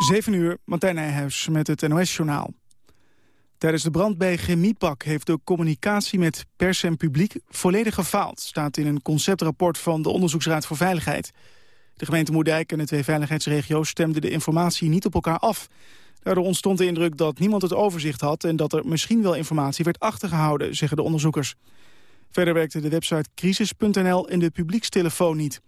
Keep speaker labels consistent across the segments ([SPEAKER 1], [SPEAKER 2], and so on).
[SPEAKER 1] 7 uur, Martijn Nijhuis met het NOS-journaal. Tijdens de brand bij Chemiepak heeft de communicatie met pers en publiek volledig gefaald, staat in een conceptrapport van de Onderzoeksraad voor Veiligheid. De gemeente Moerdijk en de twee veiligheidsregio's stemden de informatie niet op elkaar af. Daardoor ontstond de indruk dat niemand het overzicht had en dat er misschien wel informatie werd achtergehouden, zeggen de onderzoekers. Verder werkte de website crisis.nl en de publiekstelefoon niet.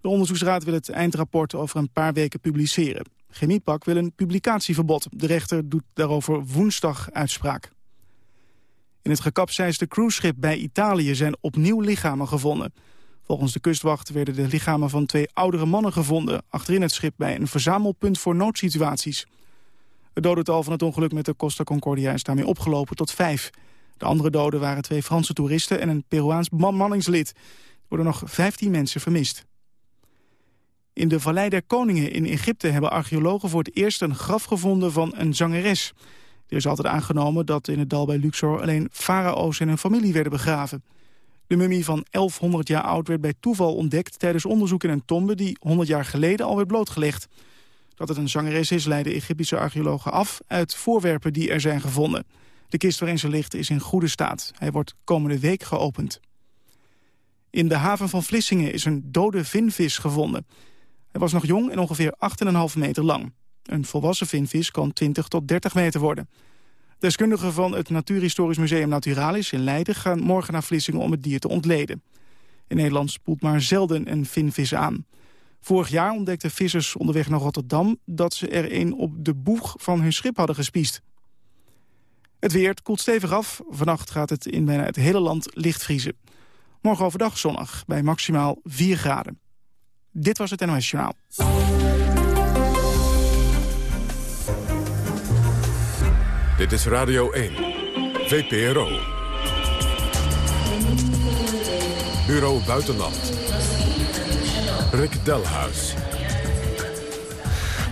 [SPEAKER 1] De onderzoeksraad wil het eindrapport over een paar weken publiceren. Chemiepak wil een publicatieverbod. De rechter doet daarover woensdag uitspraak. In het gekapseisde cruiseschip bij Italië zijn opnieuw lichamen gevonden. Volgens de kustwacht werden de lichamen van twee oudere mannen gevonden... achterin het schip bij een verzamelpunt voor noodsituaties. Het dodental van het ongeluk met de Costa Concordia is daarmee opgelopen tot vijf. De andere doden waren twee Franse toeristen en een Peruaans manningslid. Er worden nog 15 mensen vermist. In de Vallei der Koningen in Egypte hebben archeologen voor het eerst een graf gevonden van een zangeres. Er is altijd aangenomen dat in het dal bij Luxor alleen farao's en hun familie werden begraven. De mummie van 1100 jaar oud werd bij toeval ontdekt tijdens onderzoek in een tombe die 100 jaar geleden al werd blootgelegd. Dat het een zangeres is leiden Egyptische archeologen af uit voorwerpen die er zijn gevonden. De kist waarin ze ligt is in goede staat. Hij wordt komende week geopend. In de haven van Vlissingen is een dode vinvis gevonden. Hij was nog jong en ongeveer 8,5 meter lang. Een volwassen vinvis kan 20 tot 30 meter worden. Deskundigen van het Natuurhistorisch Museum Naturalis in Leiden... gaan morgen naar Vlissingen om het dier te ontleden. In Nederland spoelt maar zelden een vinvis aan. Vorig jaar ontdekten vissers onderweg naar Rotterdam... dat ze er een op de boeg van hun schip hadden gespiest. Het weer koelt stevig af. Vannacht gaat het in bijna het hele land licht vriezen. Morgen overdag zonnig, bij maximaal 4 graden. Dit was het NOS Journaal.
[SPEAKER 2] Dit is Radio 1, VPRO. Bureau Buitenland. Rick Delhuis.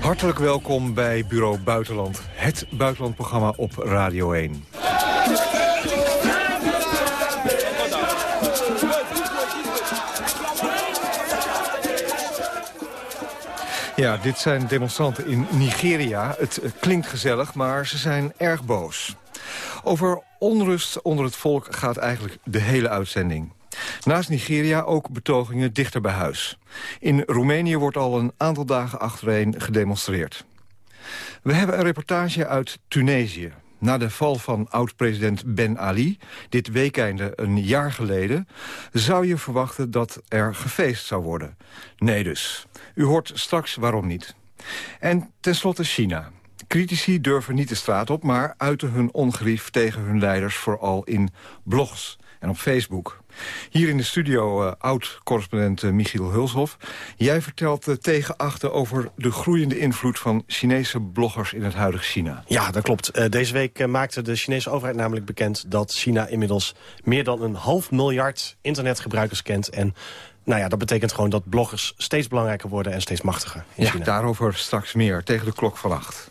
[SPEAKER 3] Hartelijk welkom bij Bureau Buitenland, het buitenlandprogramma op Radio 1. Ja, dit zijn demonstranten in Nigeria. Het klinkt gezellig, maar ze zijn erg boos. Over onrust onder het volk gaat eigenlijk de hele uitzending. Naast Nigeria ook betogingen dichter bij huis. In Roemenië wordt al een aantal dagen achtereen gedemonstreerd. We hebben een reportage uit Tunesië. Na de val van oud-president Ben Ali, dit weekende een jaar geleden... zou je verwachten dat er gefeest zou worden. Nee dus. U hoort straks waarom niet. En tenslotte China. Critici durven niet de straat op, maar uiten hun ongerief tegen hun leiders... vooral in blogs en op Facebook. Hier in de studio uh, oud-correspondent uh, Michiel Hulshof. Jij vertelt uh, tegen achter over de groeiende invloed van Chinese bloggers in het huidige China.
[SPEAKER 4] Ja, dat klopt. deze week maakte de Chinese overheid namelijk bekend dat China inmiddels meer dan een half miljard internetgebruikers kent. En nou ja, dat betekent gewoon dat bloggers steeds belangrijker worden en steeds machtiger in
[SPEAKER 3] ja,
[SPEAKER 4] China.
[SPEAKER 3] daarover straks meer, tegen de klok van acht.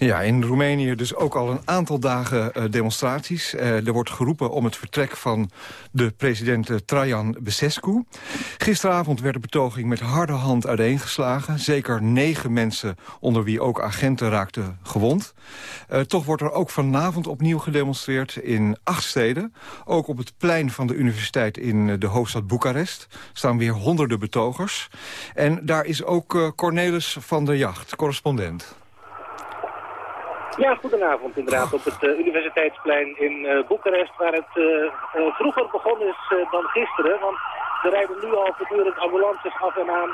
[SPEAKER 3] Ja, in Roemenië dus ook al een aantal dagen uh, demonstraties. Uh, er wordt geroepen om het vertrek van de president uh, Trajan Besescu. Gisteravond werd de betoging met harde hand uiteengeslagen. Zeker negen mensen, onder wie ook agenten, raakten gewond. toch wordt er ook vanavond opnieuw gedemonstreerd in acht steden. Ook op het plein van de universiteit in de hoofdstad Boekarest... staan weer honderden betogers. En daar is ook Cornelis van der Jacht, correspondent.
[SPEAKER 5] Ja, goedenavond inderdaad. Op het uh, universiteitsplein in uh, Boekarest, waar het uh, vroeger begonnen is dan gisteren. Want er rijden nu al voortdurend ambulances af en aan.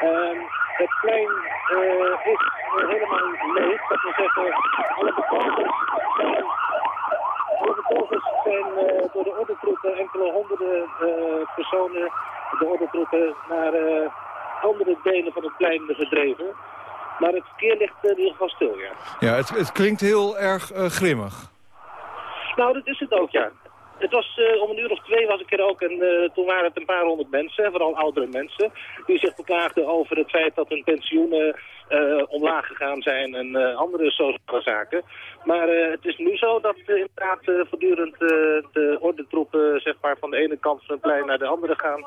[SPEAKER 5] Ehm, het plein is helemaal leeg. Dat wil zeggen, alle betogers zijn, alle zijn door de ordentroepen, enkele honderden personen, de ordentroepen, naar andere delen van het plein gedreven. Maar het verkeer ligt in ieder geval stil, ja.
[SPEAKER 3] Ja, het, het klinkt heel erg uh, grimmig.
[SPEAKER 5] Nou, dat is het ook, ja. Het was uh, om een uur of twee was ik er ook en uh, toen waren het een paar honderd mensen, vooral oudere mensen, die zich beklaagden over het feit dat hun pensioenen omlaag gegaan zijn en andere sociale zaken. Maar het is nu zo dat inderdaad voortdurend de ordentroepen zeg maar, van de ene kant van het plein naar de andere gaan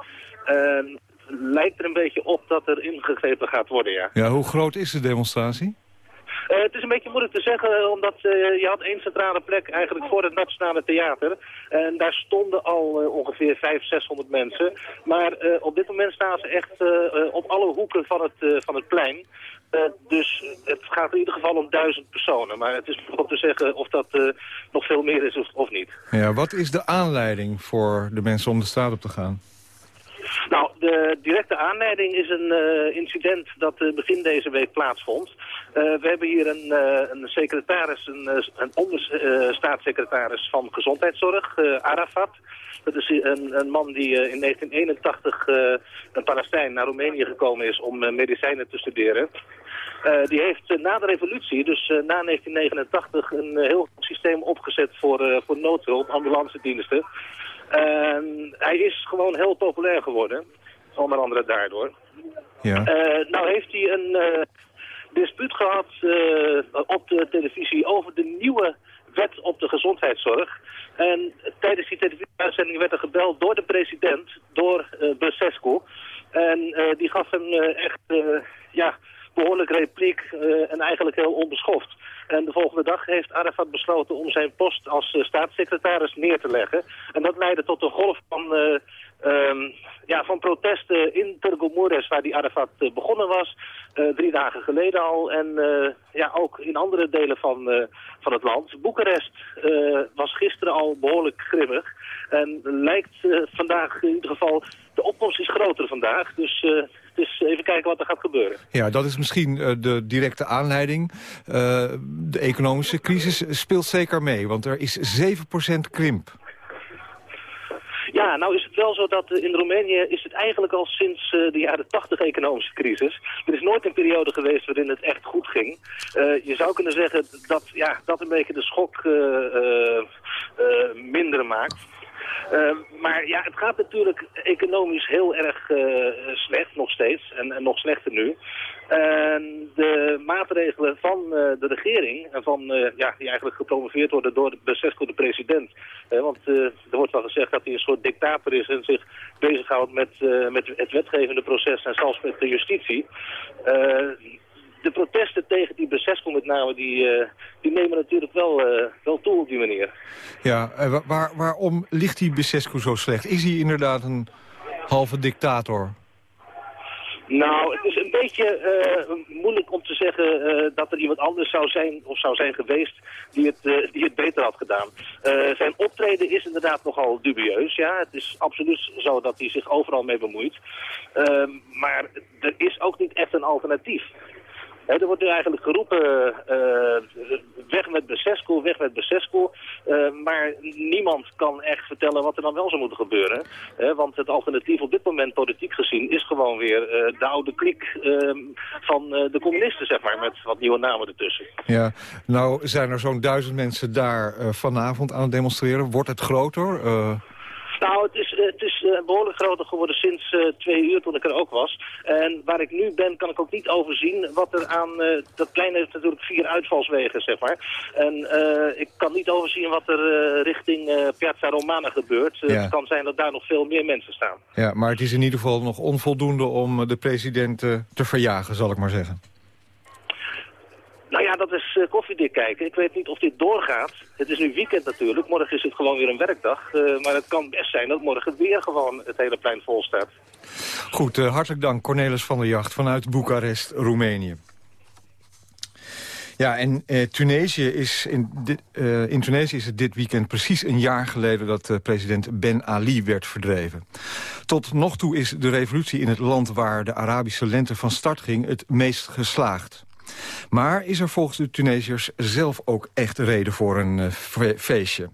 [SPEAKER 5] lijkt er een beetje op dat er ingegrepen gaat worden, ja.
[SPEAKER 3] Ja, hoe groot is de demonstratie?
[SPEAKER 5] Uh, het is een beetje moeilijk te zeggen, omdat uh, je had één centrale plek eigenlijk voor het Nationale Theater. En daar stonden al uh, ongeveer 500, 600 mensen. Maar op dit moment staan ze echt op alle hoeken van het, van het plein. dus het gaat in ieder geval om duizend personen. Maar het is om te zeggen of dat nog veel meer is of, of niet.
[SPEAKER 3] Ja, wat is de aanleiding voor de mensen om de straat op te gaan?
[SPEAKER 5] Nou, de directe aanleiding is een uh, incident dat uh, begin deze week plaatsvond. Uh, we hebben hier een, een secretaris, een, een onderstaatssecretaris van Gezondheidszorg, Arafat. Dat is een, een man die in 1981 een Palestijn naar Roemenië gekomen is om medicijnen te studeren. die heeft na de revolutie, dus na 1989, een heel systeem opgezet voor, voor noodhulp, ambulance diensten. En hij is gewoon heel populair geworden. Onder andere daardoor. Ja. Uh, nou heeft hij een uh, dispuut gehad uh, op de televisie over de nieuwe wet op de gezondheidszorg. En tijdens die televisieuitzending werd er gebeld door de president, door uh, Besescu. En die gaf hem echt ja, behoorlijk repliek en eigenlijk heel onbeschoft. En de volgende dag heeft Arafat besloten om zijn post als uh, staatssecretaris neer te leggen. En dat leidde tot een golf van, uh, um, ja, van protesten in Turgomures, waar die Arafat begonnen was. drie dagen geleden al. En ja, ook in andere delen van, van het land. Boekarest was gisteren al behoorlijk grimmig. En lijkt vandaag in ieder geval... De opkomst is groter vandaag, dus dus even kijken wat er gaat gebeuren.
[SPEAKER 3] Ja, dat is misschien uh, de directe aanleiding. Uh, de economische crisis speelt zeker mee, want er is 7% krimp.
[SPEAKER 5] Ja, nou is het wel zo dat uh, in Roemenië is het eigenlijk al sinds uh, de jaren 80 economische crisis. Er is nooit een periode geweest waarin het echt goed ging. Uh, je zou kunnen zeggen dat ja, dat een beetje de schok minder maakt. Uh, maar ja, het gaat natuurlijk economisch heel erg uh, slecht nog steeds en, en, nog slechter nu. En de maatregelen van uh, de regering, en van, ja, die eigenlijk gepromoveerd worden door de Besesco, de president. want er wordt wel gezegd dat hij een soort dictator is en zich bezighoudt met, met het wetgevende proces en zelfs met de justitie de protesten tegen die Besesco met name, die, uh, die nemen natuurlijk wel, uh, wel toe op die manier.
[SPEAKER 3] Ja, uh, waar, waarom ligt die Besescu zo slecht? Is hij inderdaad een halve dictator?
[SPEAKER 5] Nou, het is een beetje moeilijk om te zeggen dat er iemand anders zou zijn of zou zijn geweest die het, die het beter had gedaan. zijn optreden is inderdaad nogal dubieus. Ja, het is absoluut zo dat hij zich overal mee bemoeit. maar er is ook niet echt een alternatief er wordt nu eigenlijk geroepen, uh, weg met Besesco, weg met Besesco. Uh, maar niemand kan echt vertellen wat er dan wel zou moeten gebeuren. want het alternatief op dit moment, politiek gezien, is gewoon weer uh, de oude kliek ehm, van de communisten, zeg maar, met wat nieuwe namen ertussen.
[SPEAKER 3] Ja, nou zijn er zo'n duizend mensen daar vanavond aan het demonstreren. Wordt het groter?
[SPEAKER 5] Nou, het is, het is uh, behoorlijk groter geworden sinds uh, twee uur toen ik er ook was. En waar ik nu ben, kan ik ook niet overzien wat er aan... Uh, dat plein heeft natuurlijk vier uitvalswegen, zeg maar. En ik kan niet overzien wat er richting Piazza Romana gebeurt. Het kan zijn dat daar nog veel meer mensen staan.
[SPEAKER 3] Ja, maar het is in ieder geval nog onvoldoende om de president te verjagen, zal ik maar zeggen.
[SPEAKER 5] Nou ja, dat is uh, koffiedik kijken. Ik weet niet of dit doorgaat. Het is nu weekend natuurlijk. Morgen is het gewoon weer een werkdag. Uh, maar het kan best zijn dat morgen weer gewoon het hele plein vol staat.
[SPEAKER 3] Goed, uh, hartelijk dank Cornelis van der Jacht vanuit Boekarest, Roemenië. Ja, en Tunesië is in, dit, in Tunesië is het dit weekend precies een jaar geleden... dat president Ben Ali werd verdreven. Tot nog toe is de revolutie in het land waar de Arabische lente van start ging... het meest geslaagd. Maar is er volgens de Tunesiërs zelf ook echt reden voor een uh, feestje?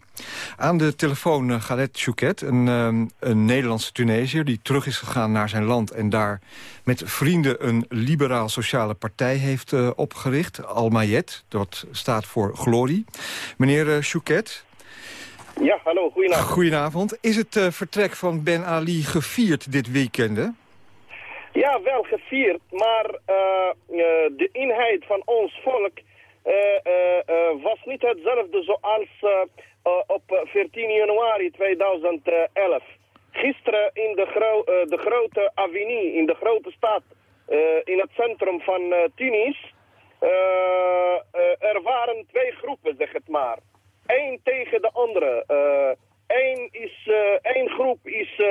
[SPEAKER 3] Aan de telefoon uh, Galet Chouquet, een, uh, een Nederlandse Tunesiër... die terug is gegaan naar zijn land en daar met vrienden... een liberaal-sociale partij heeft uh, opgericht, Almayet. Dat staat voor glorie. Meneer Chouquet...
[SPEAKER 6] Ja, hallo, goedenavond.
[SPEAKER 3] Goedenavond. Is het vertrek van Ben Ali gevierd dit weekend?
[SPEAKER 6] Ja, wel gevierd, maar de eenheid van ons volk was niet hetzelfde zoals op 14 januari 2011. Gisteren in de, de grote Avigny, in de grote stad, in het centrum van Tunis, er waren twee groepen, zeg het maar. Eén tegen de andere. Eén is, één groep is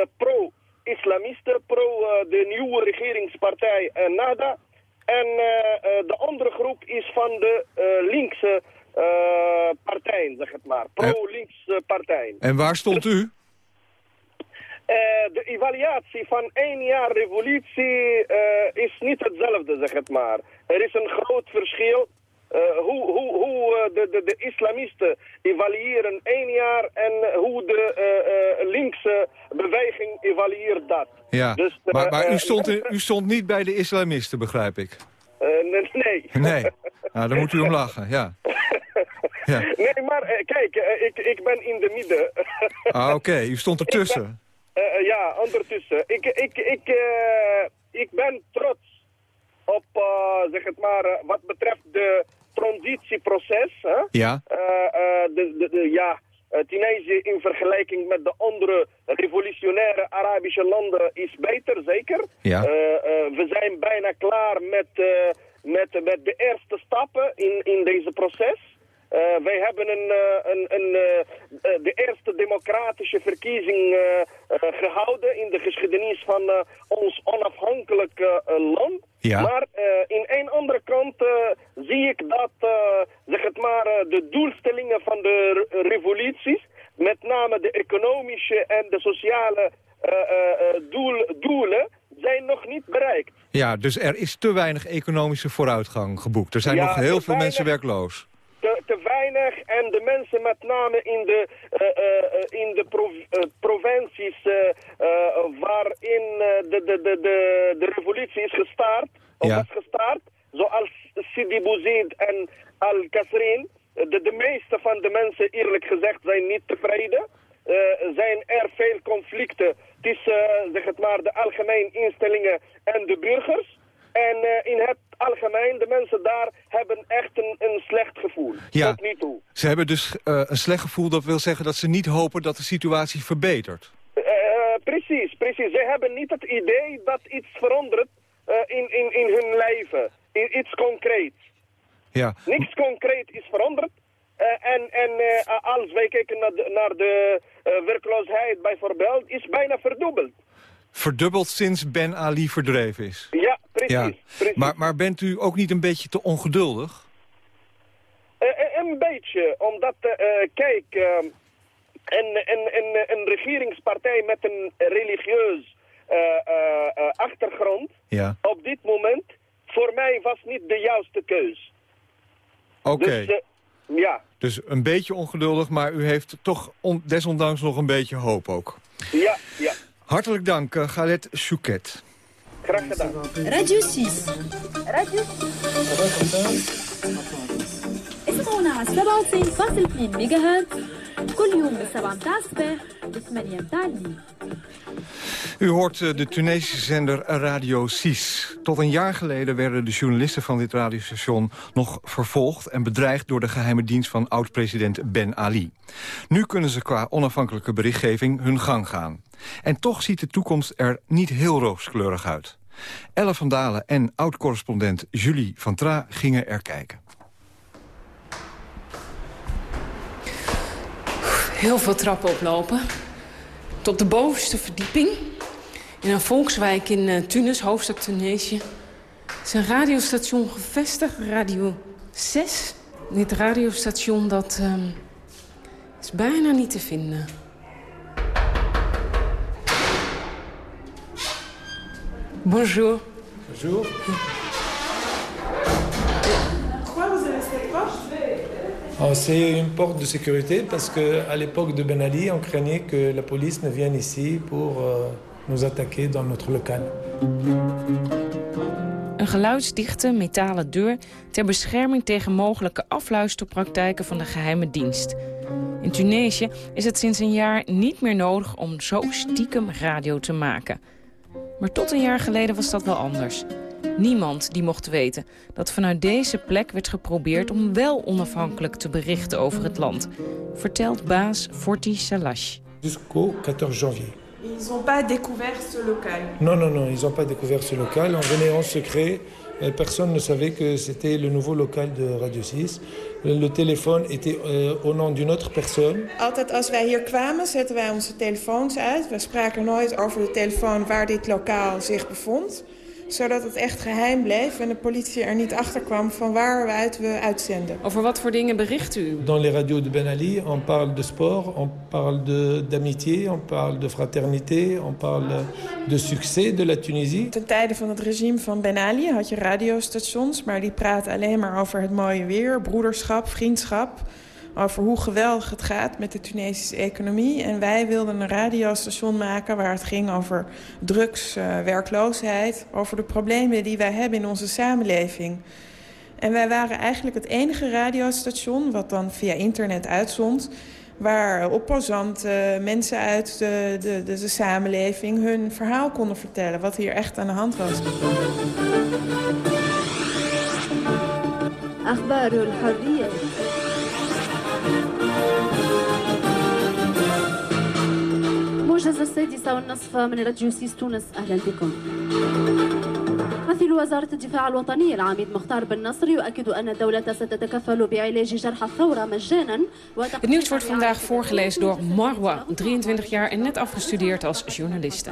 [SPEAKER 6] pro-islamisten, pro de nieuwe regeringspartij NADA. En de andere groep is van de linkse partijen, zeg het maar. Pro-links partijen.
[SPEAKER 3] En waar stond u?
[SPEAKER 6] de evaluatie van één jaar revolutie is niet hetzelfde, zeg het maar. Er is een groot verschil. Hoe hoe, hoe de, de, de islamisten evalueren één jaar en hoe de linkse beweging evalueert dat.
[SPEAKER 3] Ja, dus, maar, maar u, stond, u stond niet bij de islamisten, begrijp ik.
[SPEAKER 6] nee.
[SPEAKER 3] Nee, nou, dan moet u om lachen, ja.
[SPEAKER 6] ja. Nee, maar kijk, ik, ik ben in de midden.
[SPEAKER 3] ah, oké, u stond ertussen.
[SPEAKER 6] Uh, ja, ondertussen. Ik, ik, ik, uh, ik ben trots op, zeg het maar, wat betreft de transitieproces. Hè?
[SPEAKER 3] Ja.
[SPEAKER 6] de, de, de, ja, Tunesië in vergelijking met de andere revolutionaire Arabische landen is beter, zeker.
[SPEAKER 3] Ja.
[SPEAKER 6] we zijn bijna klaar met, met, met de eerste stappen in, in deze proces. Uh, wij hebben een, uh, een, een, uh, de eerste democratische verkiezing gehouden in de geschiedenis van ons onafhankelijk land.
[SPEAKER 3] Ja.
[SPEAKER 6] Maar in een andere kant zie ik dat zeg het maar, de doelstellingen van de revoluties, met name de economische en de sociale doel, doelen, zijn nog niet bereikt.
[SPEAKER 3] Ja, dus er is te weinig economische vooruitgang geboekt. Er zijn
[SPEAKER 6] ja,
[SPEAKER 3] nog heel veel weinig... mensen werkloos
[SPEAKER 6] te, te, weinig en de mensen met name in de, uh, uh, in de prov provincies waarin de, de, de, de, de revolutie is gestart, of
[SPEAKER 3] ja.
[SPEAKER 6] gestart, zoals Sidi Bouzid en Al-Kasrin. De, de meeste van de mensen, eerlijk gezegd, zijn niet tevreden. zijn er veel conflicten tussen, zeg het maar, de algemene instellingen en de burgers. En uh, in het algemeen, de mensen daar hebben echt een, een slecht gevoel.
[SPEAKER 3] Ja,
[SPEAKER 6] Tot nu toe.
[SPEAKER 3] Ze hebben dus uh, een slecht gevoel, dat wil zeggen dat ze niet hopen dat de situatie verbetert.
[SPEAKER 6] Uh, precies, precies. Ze hebben niet het idee dat iets verandert in, in, in hun leven. In iets concreets.
[SPEAKER 3] Ja.
[SPEAKER 6] Niks concreet is veranderd. en en als wij kijken naar de, naar de werkloosheid bijvoorbeeld, is bijna verdubbeld
[SPEAKER 3] verdubbeld sinds Ben Ali verdreven is.
[SPEAKER 6] Ja, precies. Ja. precies.
[SPEAKER 3] Maar, maar bent u ook niet een beetje te ongeduldig?
[SPEAKER 6] Uh, een beetje, omdat, uh, kijk, een, een, een, een regeringspartij met een religieus achtergrond,
[SPEAKER 3] ja.
[SPEAKER 6] op dit moment, voor mij was niet de juiste keus.
[SPEAKER 3] Oké. Okay.
[SPEAKER 6] Dus, ja.
[SPEAKER 3] Dus een beetje ongeduldig, maar u heeft toch on, desondanks nog een beetje hoop ook.
[SPEAKER 6] Ja, ja.
[SPEAKER 3] Hartelijk dank, uh, Galet Chouquet.
[SPEAKER 6] Graag gedaan.
[SPEAKER 7] Radio 6. Radio 6. اسمعونا على 97.2 ميجا هرتز كل يوم من 7 متاع الصباح ل 8 متاع الليل.
[SPEAKER 3] u hoort de Tunesische zender Radio 6. Tot een jaar geleden werden de journalisten van dit radiostation nog vervolgd en bedreigd door de geheime dienst van oud-president Ben Ali. Nu kunnen ze qua onafhankelijke berichtgeving hun gang gaan. En toch ziet de toekomst er niet heel rooskleurig uit. Elle van Dalen en oud-correspondent Julie van Tra gingen er kijken.
[SPEAKER 8] Heel veel trappen oplopen. Tot de bovenste verdieping. In een volkswijk in uh, Tunis, hoofdstad Tunesië. is een radiostation gevestigd, Radio 6. Dit radiostation dat, um, is bijna niet te vinden. Bonjour.
[SPEAKER 9] Bonjour.
[SPEAKER 8] Pourquoi vous avez cette porte
[SPEAKER 9] oh, C'est une porte de sécurité parce qu'à l'époque de Ben Ali, on craignait que la police ne vienne ici pour euh, nous attaquer dans notre local.
[SPEAKER 10] Een geluidsdichte metalen deur ter bescherming tegen mogelijke afluisterpraktijken van de geheime dienst. In Tunesië is het sinds een jaar niet meer nodig om zo stiekem radio te maken. Maar tot een jaar geleden was dat wel anders. Niemand die mocht weten dat vanuit deze plek werd geprobeerd... om wel onafhankelijk te berichten over het land. Vertelt baas Forti Salash.
[SPEAKER 9] Jusqu'au 14 janvier.
[SPEAKER 11] Ils n'ont pas découvert ce local
[SPEAKER 9] Non, non, non, ils n'ont pas découvert ce local. On venait en secret. Personne ne savait que c'était le nouveau local de Radio 6. Le téléphone était euh, au nom d'une autre personne.
[SPEAKER 11] Altijd als wij hier kwamen, zetten wij onze telefoons uit. We spraken nooit over de telefoon waar dit lokaal zich bevond zodat het echt geheim bleef en de politie er niet achter kwam van waaruit we uitzenden.
[SPEAKER 10] Over wat voor dingen bericht u?
[SPEAKER 9] Dans les radios de Ben Ali, on parle de sport, on parle d'amitié, on parle de fraternité, on parle de succès de la Tunisie.
[SPEAKER 11] Ten tijde van het regime van Ben Ali had je radiostations, maar die praten alleen maar over het mooie weer, broederschap, vriendschap over hoe geweldig het gaat met de Tunesische economie. En wij wilden een radiostation maken waar het ging over drugs, uh, werkloosheid... over de problemen die wij hebben in onze samenleving. En wij waren eigenlijk het enige radiostation wat dan via internet uitzond... waar opposanten, mensen uit de, de, de, samenleving hun verhaal konden vertellen... wat hier echt aan de hand was.
[SPEAKER 7] موجز السادسة والنصف من راديو سيس تونس. أهلا بكم. ممثل وزارة الدفاع الوطني العميد مختار بن نصر يؤكد أن الدولة ستتكفل بعلاج جرحى الثورة مجانا
[SPEAKER 10] Het nieuws wordt vandaag voorgelezen door Marwa, 23 jaar en net afgestudeerd als journaliste.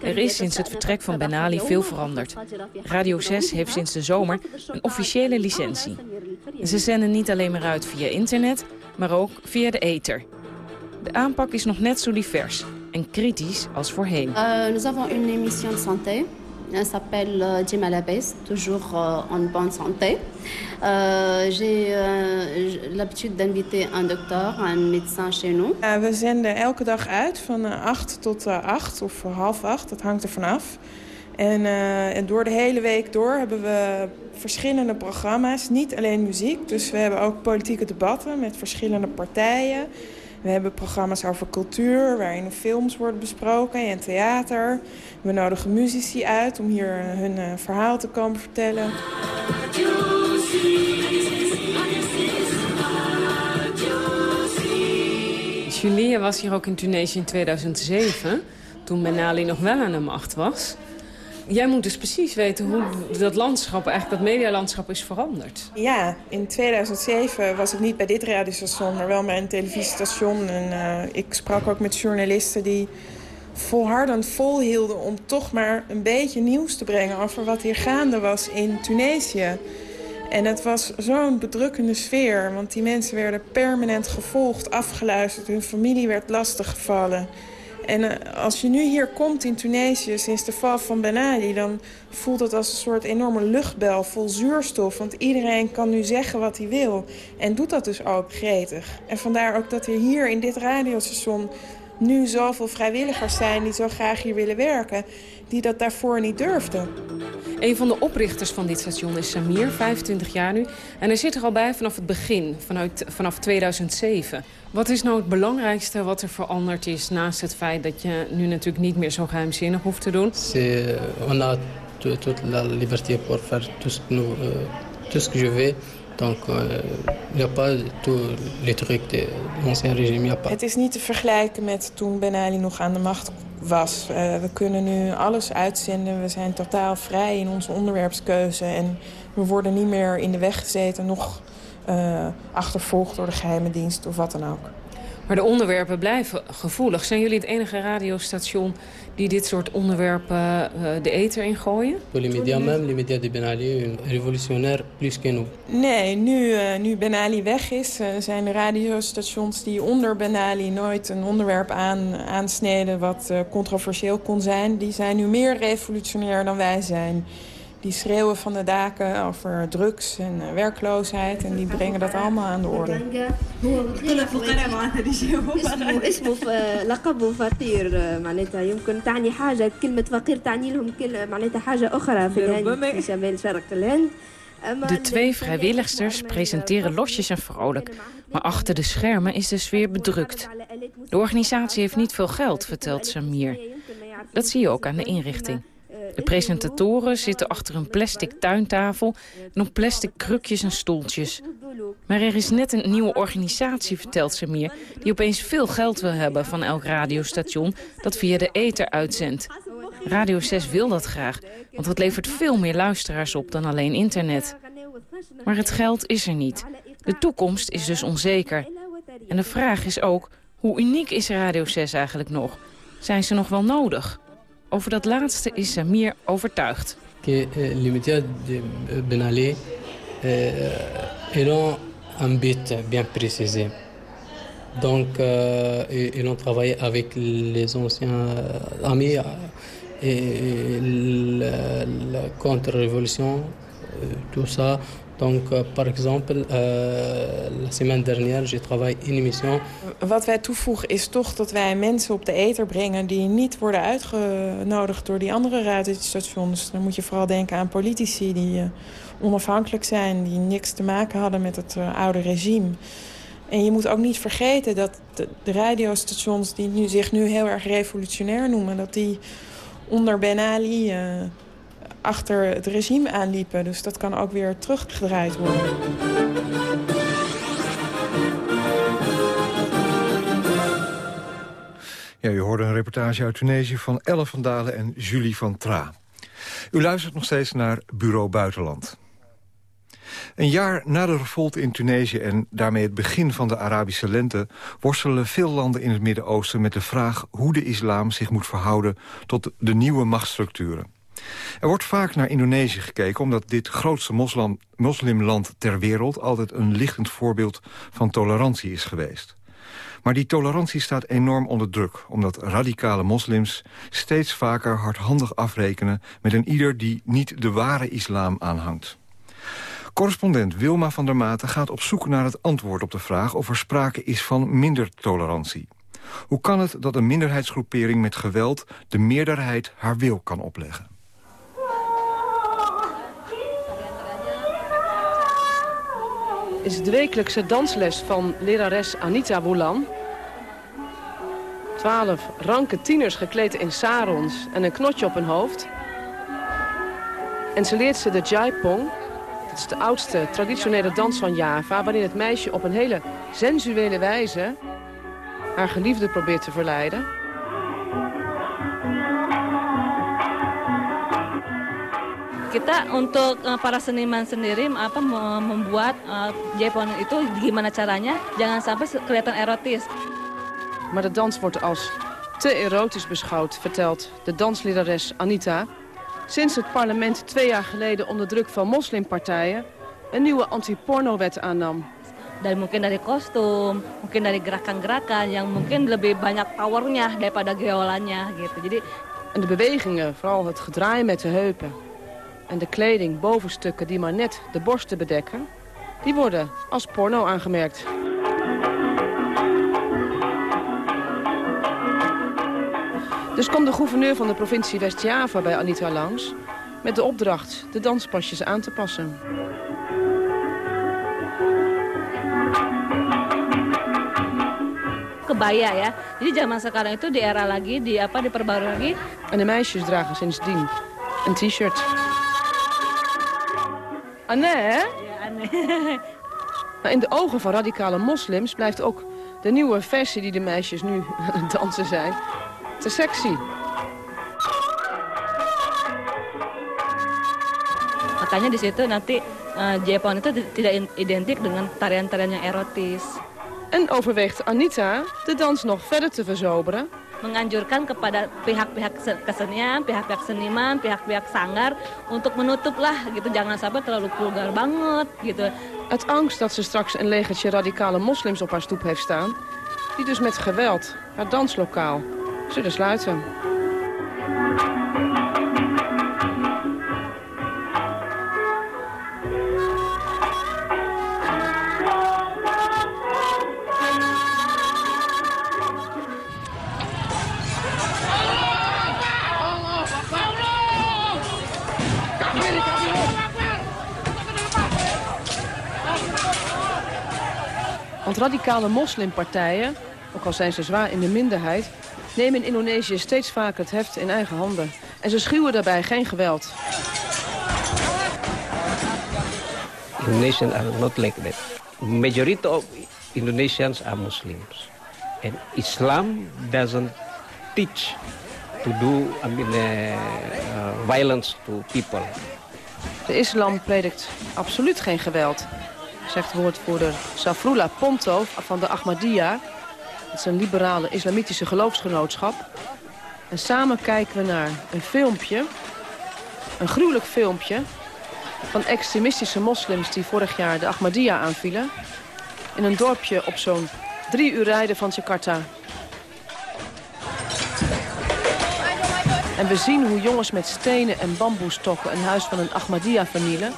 [SPEAKER 10] Er is sinds het vertrek van Ben Ali veel veranderd. Radio 6 heeft sinds de zomer een officiële licentie. Ze zenden niet alleen maar uit via internet, maar ook via de ether. De aanpak is nog net zo divers en kritisch als voorheen.
[SPEAKER 12] Uh, nous avons une émission de santé. Elle s'appelle uh, Jim Alabes, toujours uh, en bonne santé. Uh, J'ai uh, l'habitude d'inviter un docteur, un médecin chez nous.
[SPEAKER 11] Uh, we zenden elke dag uit van 8 tot 8 of half 8, dat hangt er vanaf. En, uh, en door de hele week door hebben we verschillende programma's. Niet alleen muziek, dus we hebben ook politieke debatten met verschillende partijen. We hebben programma's over cultuur, waarin films worden besproken en theater. We nodigen muzici uit om hier hun uh, verhaal te komen vertellen.
[SPEAKER 10] Julia was hier ook in Tunesië in 2007, toen Ben Ali nog wel aan de macht was. Jij moet dus precies weten hoe dat landschap, eigenlijk dat medialandschap is veranderd.
[SPEAKER 11] Ja, in 2007 was ik niet bij dit radiostation, maar wel bij een televisiestation. En uh, ik sprak ook met journalisten die volhardend volhielden om toch maar een beetje nieuws te brengen over wat hier gaande was in Tunesië. En het was zo'n bedrukkende sfeer, want die mensen werden permanent gevolgd, afgeluisterd. Hun familie werd lastiggevallen. En uh, als je nu hier komt in Tunesië sinds de val van Ben Ali... dan voelt het als een soort enorme luchtbel vol zuurstof. Want iedereen kan nu zeggen wat hij wil. En doet dat dus ook gretig. En vandaar ook dat er hier in dit radiostation nu zoveel vrijwilligers zijn... die zo graag hier willen werken, die dat daarvoor niet durfden.
[SPEAKER 10] Een van de oprichters van dit station is Samir, 25 jaar nu. En hij zit er al bij vanaf het begin, vanuit, vanaf 2007. Wat is nou het belangrijkste wat er veranderd is... naast het feit dat je nu natuurlijk niet meer zo geheimzinnig hoeft te doen?
[SPEAKER 13] On a toute la liberté pour faire tout ce, nous, uh, tout ce que je veux. Donc, uh, n'y a pas les trucs de l'ancien.
[SPEAKER 11] Het is niet te vergelijken met toen Ben Ali nog aan de macht was. Uh, we kunnen nu alles uitzenden. We zijn totaal vrij in onze onderwerpskeuze. En we worden niet meer in de weg gezeten, nog uh, achtervolgd door de geheime dienst of wat dan ook.
[SPEAKER 10] Maar de onderwerpen blijven gevoelig. Zijn jullie het enige radiostation die dit soort onderwerpen uh, de ether ingooien?
[SPEAKER 13] Pour les médias même, les médias de Ben Ali, révolutionnaire plus que nous.
[SPEAKER 11] Nee, nu, uh, nu Ben Ali weg is, uh, zijn de radiostations die onder Ben Ali nooit een onderwerp aan, aansneden wat controversieel kon zijn. Die zijn nu meer revolutionair dan wij zijn. Die schreeuwen van de daken over drugs en werkloosheid. En die brengen dat allemaal aan de orde.
[SPEAKER 14] اسمه لقبه فقير معناتها يمكن تعني حاجه كلمه فقير تعني لهم معناتها حاجه اخرى في الهند في شمال شرق الهند
[SPEAKER 10] De twee vrijwilligsters presenteren losjes en vrolijk. Maar achter de schermen is de sfeer bedrukt. De organisatie heeft niet veel geld, vertelt Samir. Dat zie je ook aan de inrichting. De presentatoren zitten achter een plastic tuintafel... en op plastic krukjes en stoeltjes. Maar er is net een nieuwe organisatie, vertelt Samir... die opeens veel geld wil hebben van elk radiostation... dat via de ether uitzendt. Radio 6 wil dat graag, want het levert veel meer luisteraars op dan alleen internet. Maar het geld is er niet. De toekomst is dus onzeker. En de vraag is ook, hoe uniek is Radio 6 eigenlijk nog? Zijn ze nog wel nodig? Over dat laatste is Samir overtuigd.
[SPEAKER 13] Que euh, les médias de Ben Ali ont un but bien précisé. Donc, euh, ils ont travaillé avec les anciens amis et la, la contre-révolution, tout ça. Donc, uh, par exemple, uh, la semaine dernière, j'ai travaillé une émission.
[SPEAKER 11] Wat wij toevoegen is toch dat wij mensen op de ether brengen... die niet worden uitgenodigd door die andere radiostations. Dan moet je vooral denken aan politici die uh, onafhankelijk zijn... die niks te maken hadden met het oude regime. En je moet ook niet vergeten dat de, de radiostations... die nu, zich nu heel erg revolutionair noemen... dat die onder Ben Ali achter het regime aanliepen. Dus dat kan ook weer teruggedraaid worden.
[SPEAKER 3] Ja, u hoorde een reportage uit Tunesië van Elle van Dalen en Julie van Tra. U luistert nog steeds naar Bureau Buitenland. Een jaar na de revolte in Tunesië en daarmee het begin van de Arabische lente... worstelen veel landen in het Midden-Oosten met de vraag hoe de islam zich moet verhouden tot de nieuwe machtsstructuren. Er wordt vaak naar Indonesië gekeken omdat dit grootste moslim, moslimland ter wereld... altijd een lichtend voorbeeld van tolerantie is geweest. Maar die tolerantie staat enorm onder druk... omdat radicale moslims steeds vaker hardhandig afrekenen... met een ieder die niet de ware islam aanhangt. Correspondent Wilma van der Maten gaat op zoek naar het antwoord op de vraag... of er sprake is van minder tolerantie. Hoe kan het dat een minderheidsgroepering met geweld... de meerderheid haar wil kan opleggen?
[SPEAKER 15] Is de wekelijkse dansles van lerares Anita Boulan. Twaalf ranke tieners gekleed in sarons en een knotje op hun hoofd. En ze leert ze de Jaipong. Dat is de oudste traditionele dans van Java... waarin het meisje op een hele sensuele wijze... haar geliefde probeert te verleiden.
[SPEAKER 16] Kita untuk uh, para seniman sendiri apa membuat uh, Jaipon itu gimana caranya jangan sampai kelihatan erotis.
[SPEAKER 15] Maar de dans wordt als te erotisch beschouwd, vertelt de danslerares Anita. Sinds het parlement twee jaar geleden onder druk van moslimpartijen een nieuwe anti-pornowet aannam.
[SPEAKER 16] Dan mungkin dari kostum, mungkin dari gerakan-gerakan yang mungkin lebih banyak powernya daripada geolannya gitu. Jadi
[SPEAKER 15] en de bewegingen, vooral het gedraai met de heupen en de kleding bovenstukken die maar net de borsten bedekken... die worden als porno aangemerkt. Dus komt de gouverneur van de provincie West-Java bij Anita langs... met de opdracht de danspasjes aan te passen.
[SPEAKER 16] kebaya ya. Jadi zaman sekarang itu di era lagi, di apa diperbarui lagi.
[SPEAKER 15] En de meisjes dragen sindsdien een t-shirt. Anne, hè?
[SPEAKER 16] Ja, Anne.
[SPEAKER 15] Maar in de ogen van radicale moslims blijft ook de nieuwe versie die de meisjes nu aan het dansen zijn te sexy.
[SPEAKER 16] Makanya di situ nanti uh, Japan itu tidak identiek dengan tarian-tarian yang erotis.
[SPEAKER 15] En overweegt Anita de dans nog verder te verzoberen
[SPEAKER 16] menganjurkan kepada pihak-pihak kesenian, pihak-pihak seniman, pihak-pihak sanggar untuk menutuplah gitu jangan sampai terlalu vulgar banget gitu.
[SPEAKER 15] Uit angst dat ze straks een legertje radicale moslims op haar stoep heeft staan, die dus met geweld haar danslokaal zullen sluiten. Radicale moslimpartijen, ook al zijn ze zwaar in de minderheid... nemen in Indonesië steeds vaker het heft in eigen handen. En ze schuwen daarbij geen geweld.
[SPEAKER 17] Indonesians are not like that. Majority of Indonesians are Muslims. And Islam doesn't teach to do I mean, uh, uh, violence to people.
[SPEAKER 15] De islam predikt absoluut geen geweld, zegt woordvoerder Safrullah Ponto van de Ahmadiyya. Het is een liberale islamitische geloofsgenootschap. En samen kijken we naar een filmpje, een gruwelijk filmpje... van extremistische moslims die vorig jaar de Ahmadiyya aanvielen... in een dorpje op zo'n drie uur rijden van Jakarta. En we zien hoe jongens met stenen en bamboestokken een huis van een Ahmadiyya vernielen.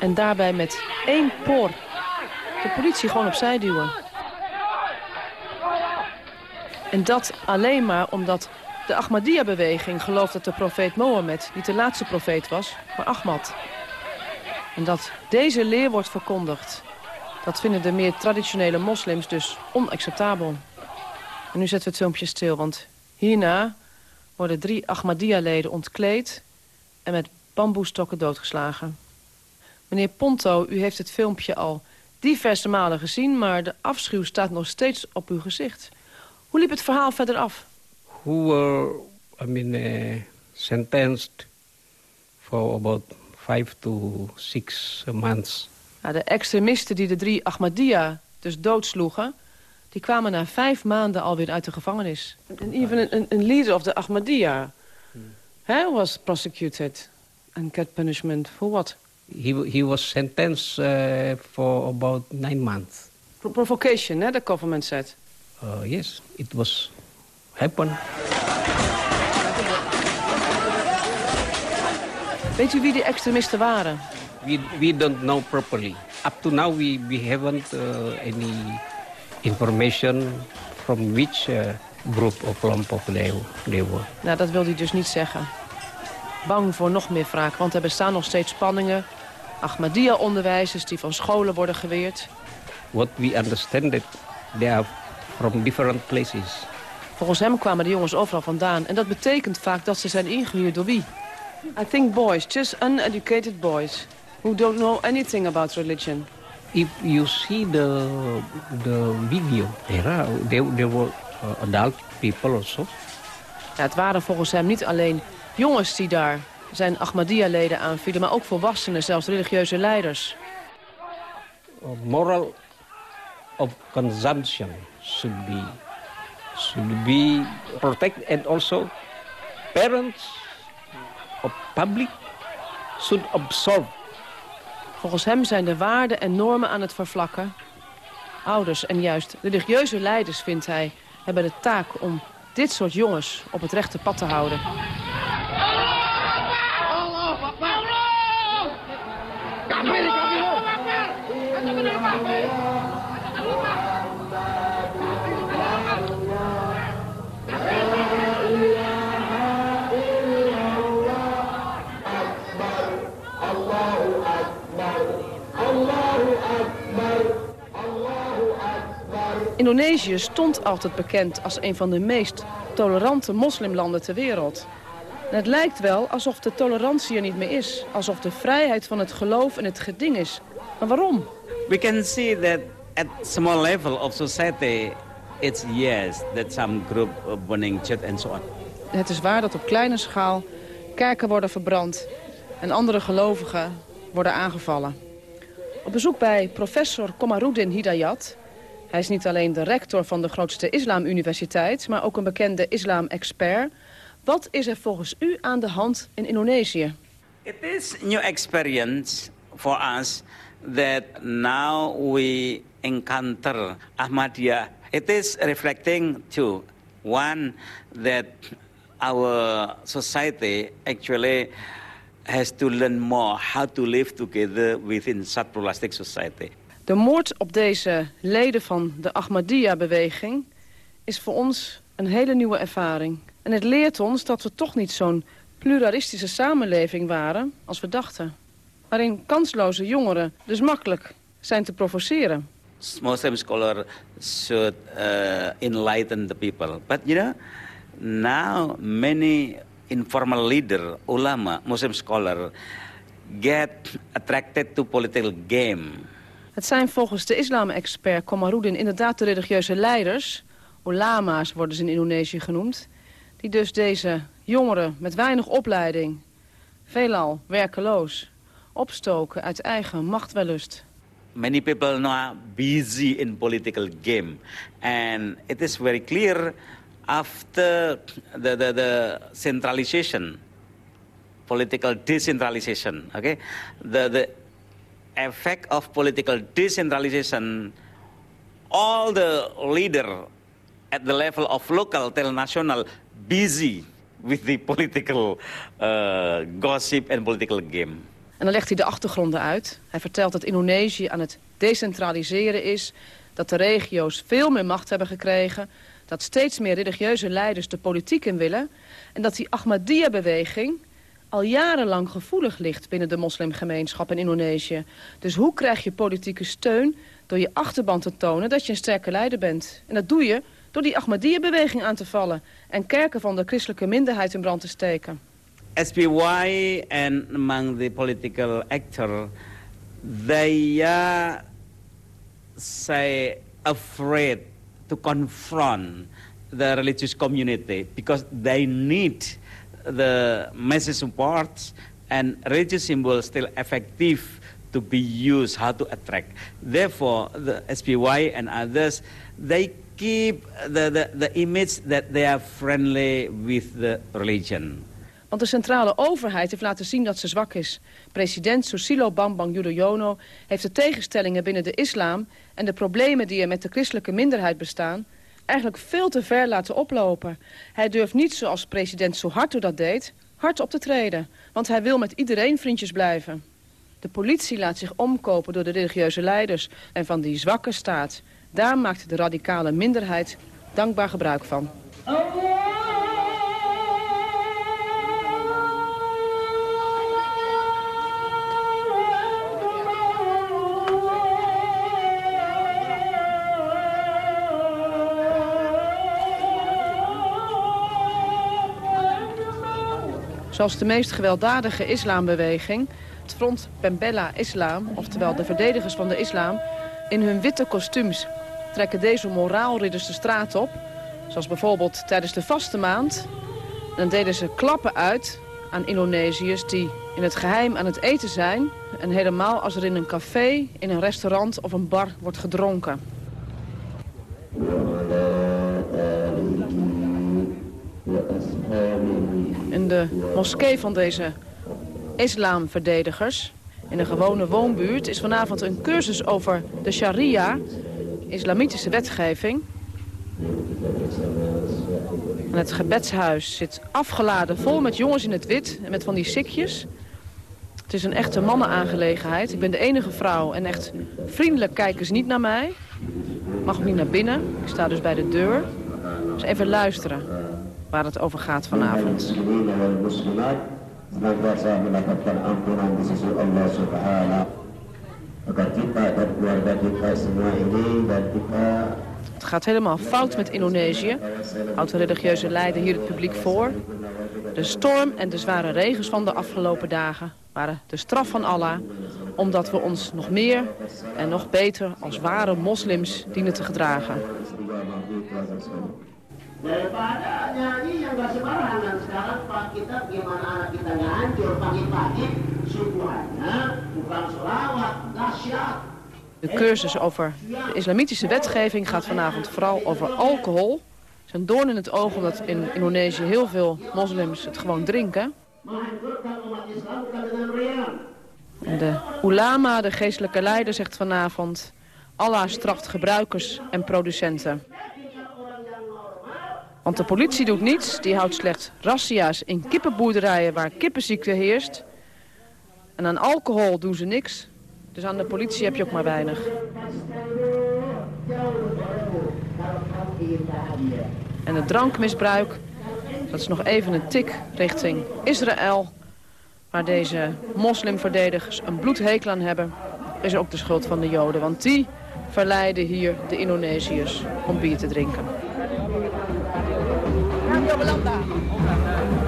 [SPEAKER 15] En daarbij met één por de politie gewoon opzij duwen. En dat alleen maar omdat de Ahmadiyya-beweging gelooft dat de profeet Mohammed niet de laatste profeet was, maar Ahmad. En dat deze leer wordt verkondigd dat vinden de meer traditionele moslims dus onacceptabel. En nu zetten we het filmpje stil, want hierna worden drie Ahmadiyya-leden ontkleed... en met bamboestokken doodgeslagen. Meneer Ponto, u heeft het filmpje al diverse malen gezien... maar de afschuw staat nog steeds op uw gezicht. Hoe liep het verhaal verder af?
[SPEAKER 17] Who were, I mean, uh, sentenced for about five to six months
[SPEAKER 15] nou, de extremisten die de drie Ahmadiyya dus doodsloegen... die kwamen na vijf maanden alweer uit de gevangenis. En even een, leader of the Ahmadiyya he, was prosecuted and get punishment for what?
[SPEAKER 17] He, he was sentenced uh, for about nine months.
[SPEAKER 15] Pro provocation, hè, the government said.
[SPEAKER 17] Uh, yes, it was happen.
[SPEAKER 15] Weet u wie die extremisten waren?
[SPEAKER 17] we, we don't know properly. Up to now, we, we haven't uh, any information from which uh, group of kelompok they, they were.
[SPEAKER 15] Nou, dat wil hij dus niet zeggen. Bang voor nog meer wraak, want er bestaan nog steeds spanningen. Ahmadiyya-onderwijzers die van scholen worden geweerd.
[SPEAKER 17] What we understand that they are from different places.
[SPEAKER 15] Volgens hem kwamen de jongens overal vandaan. En dat betekent vaak dat ze zijn ingehuurd door wie? I think boys, just uneducated boys who don't know anything about religion.
[SPEAKER 17] If you see the the video, there, there, there were uh, adult people also.
[SPEAKER 15] Ja, het waren volgens hem niet alleen jongens die daar zijn Ahmadiyya-leden aanvielen... maar ook volwassenen, zelfs religieuze leiders.
[SPEAKER 17] moral of consumption should be, should be protected. And also parents of public should absorb
[SPEAKER 15] Volgens hem zijn de waarden en normen aan het vervlakken. Ouders en juist religieuze leiders, vindt hij, hebben de taak om dit soort jongens op het rechte pad te houden. Indonesië stond altijd bekend als een van de meest tolerante moslimlanden ter wereld. En het lijkt wel alsof de tolerantie er niet meer is. Alsof de vrijheid van het geloof en het geding is. Maar waarom?
[SPEAKER 18] We can see that at small level of society it's yes that some group burning church and so on.
[SPEAKER 15] Het is waar dat op kleine schaal kerken worden verbrand en andere gelovigen worden aangevallen. Op bezoek bij professor Komarudin Hidayat, hij is niet alleen de rector van de grootste islamuniversiteit... maar ook een bekende islam-expert. Wat is er volgens u aan de hand in Indonesië?
[SPEAKER 18] It is new experience for us that now we encounter Ahmadiyya. It is reflecting to one that our society actually has to learn more how to live together within such pluralistic society.
[SPEAKER 15] De moord op deze leden van de Ahmadiyya-beweging is voor ons een hele nieuwe ervaring. En het leert ons dat we toch niet zo'n pluralistische samenleving waren als we dachten. Waarin kansloze jongeren dus makkelijk zijn te provoceren.
[SPEAKER 18] Muslim scholar should uh, enlighten the people. But you know, now many informal leader, ulama, Muslim scholar, get attracted to political game.
[SPEAKER 15] Het zijn volgens de islam-expert Komarudin inderdaad de religieuze leiders... ulama's worden ze in Indonesië genoemd... die dus deze jongeren met weinig opleiding, veelal werkeloos... opstoken uit eigen machtwellust.
[SPEAKER 18] Many people now busy in political game. And it is very clear after the, the, the centralization, political decentralization, okay? The, the effect of political decentralization, all the leader at the level of local till national busy with the political uh, gossip and political game.
[SPEAKER 15] En dan legt hij de achtergronden uit. Hij vertelt dat Indonesië aan het decentraliseren is... dat de regio's veel meer macht hebben gekregen... dat steeds meer religieuze leiders de politiek in willen... en dat die Ahmadiyya-beweging al jarenlang gevoelig ligt binnen de moslimgemeenschap in Indonesië. Dus hoe krijg je politieke steun door je achterban te tonen dat je een sterke leider bent? En dat doe je door die Ahmadiyya-beweging aan te vallen... en kerken van de christelijke minderheid in brand te steken.
[SPEAKER 18] SPY and among the political actor, they are say afraid to confront the religious community because they need the massive support and religious symbols still effective to be used, how to attract. Therefore, the SPY and others, they keep the, the, the image that they are friendly with the religion.
[SPEAKER 15] Want de centrale overheid heeft laten zien dat ze zwak is. President Susilo Bambang Yudhoyono heeft de tegenstellingen binnen de islam... en de problemen die er met de christelijke minderheid bestaan... eigenlijk veel te ver laten oplopen. Hij durft niet zoals president Suharto dat deed, hard op te treden. Want hij wil met iedereen vriendjes blijven. De politie laat zich omkopen door de religieuze leiders en van die zwakke staat. Daar maakt de radicale minderheid dankbaar gebruik van. Zoals de meest gewelddadige islambeweging, het Front Pembella Islam, oftewel de verdedigers van de islam, in hun witte kostuums trekken deze moraalridders de straat op. Zoals bijvoorbeeld tijdens de vaste maand. dan deden ze klappen uit aan Indonesiërs die in het geheim aan het eten zijn. En helemaal als er in een café, in een restaurant of een bar wordt gedronken. In de moskee van deze islamverdedigers, in een gewone woonbuurt, is vanavond een cursus over de sharia, islamitische wetgeving. En het gebedshuis zit afgeladen vol met jongens in het wit en met van die sikjes. Het is een echte mannenaangelegenheid. Ik ben de enige vrouw en echt vriendelijk kijken ze niet naar mij. Ik mag ook niet naar binnen. Ik sta dus bij de deur. Dus even luisteren waar het over gaat vanavond. Het gaat helemaal fout met Indonesië. Houdt de religieuze leider hier het publiek voor. De storm en de zware regens van de afgelopen dagen waren de straf van Allah... omdat we ons nog meer en nog beter als ware moslims dienen te gedragen. Daripada nyanyi yang gak sembarangan sekarang Pak kita gimana anak kita nggak hancur pagi-pagi De cursus over de islamitische wetgeving gaat vanavond vooral over alcohol. Het is een doorn in het oog omdat in Indonesië heel veel moslims het gewoon drinken. En de ulama, de geestelijke leider, zegt vanavond... Allah straft gebruikers en producenten. Want de politie doet niets. Die houdt slechts razzia's in kippenboerderijen waar kippenziekte heerst. En aan alcohol doen ze niks. Dus aan de politie heb je ook maar weinig. En het drankmisbruik, dat is nog even een tik richting Israël... waar deze moslimverdedigers een bloedhekel aan hebben. is ook de schuld van de Joden. Want die verleiden hier de Indonesiërs om bier te drinken.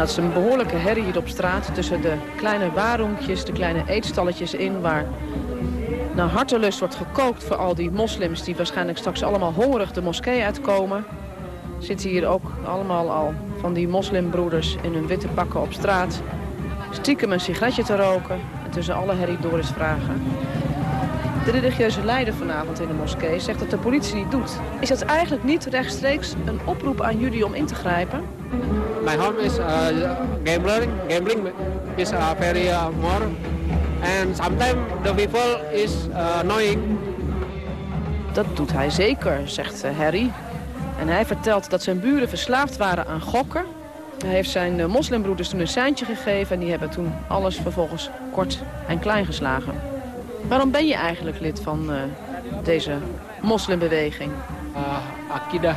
[SPEAKER 15] Dat is een behoorlijke herrie hier op straat tussen de kleine waronkjes, de kleine eetstalletjes in... waar naar hartelust wordt gekookt voor al die moslims die waarschijnlijk straks allemaal hongerig de moskee uitkomen. Zitten hier ook allemaal al van die moslimbroeders in hun witte pakken op straat. Stiekem een sigaretje te roken en tussen alle herrie door is vragen. De religieuze leider vanavond in de moskee zegt dat de politie niet doet. Is dat eigenlijk niet rechtstreeks een oproep aan jullie om in te grijpen?
[SPEAKER 19] My home is uh, gambling. Gambling is uh, very uh, more. And sometimes the people is uh, annoying.
[SPEAKER 15] Dat doet hij zeker, zegt Harry. En hij vertelt dat zijn buren verslaafd waren aan gokken. Hij heeft zijn moslimbroeders toen een seintje gegeven... en die hebben toen alles vervolgens kort en klein geslagen. Waarom ben je eigenlijk lid van uh, deze moslimbeweging?
[SPEAKER 19] Uh, Akidah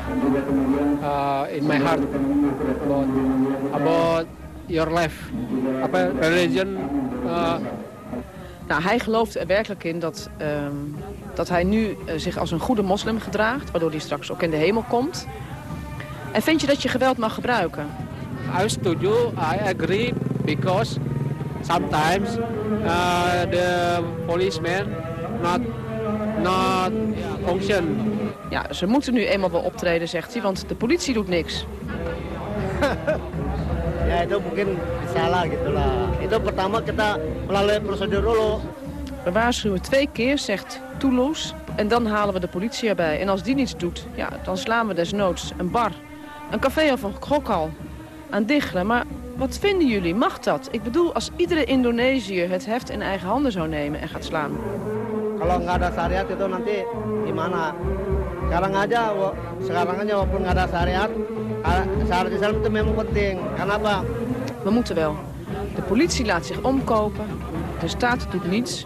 [SPEAKER 19] uh, in my heart about, about your life. Apa religion. Uh...
[SPEAKER 15] Nou, hij gelooft er werkelijk in dat, uh, dat hij nu uh, zich als een goede moslim gedraagt, waardoor hij straks ook in de hemel komt. En vind je dat je geweld mag gebruiken?
[SPEAKER 19] I setuju, I agree, because sometimes uh, the policemen not, not yeah, function.
[SPEAKER 15] Ja, ze moeten nu eenmaal wel optreden, zegt hij, want de politie doet niks.
[SPEAKER 20] ya itu mungkin salah gitu lah. Itu pertama kita melalui prosedur dulu.
[SPEAKER 15] We waarschuwen twee keer, zegt Toulouse, en dan halen we de politie erbij. En als die niets doet, ja, dan slaan we desnoods een bar, een café of een gokhal aan diggelen. Maar wat vinden jullie? Mag dat? Ik bedoel, als iedere Indonesiër het heft in eigen handen zou nemen en gaat slaan.
[SPEAKER 20] Kalau nggak ada syariat itu nanti gimana? Sekarang aja, sekarang aja walaupun nggak ada syariat, syariat Islam itu memang penting. Kenapa?
[SPEAKER 15] We moeten wel. De politie laat zich omkopen. De staat doet niets.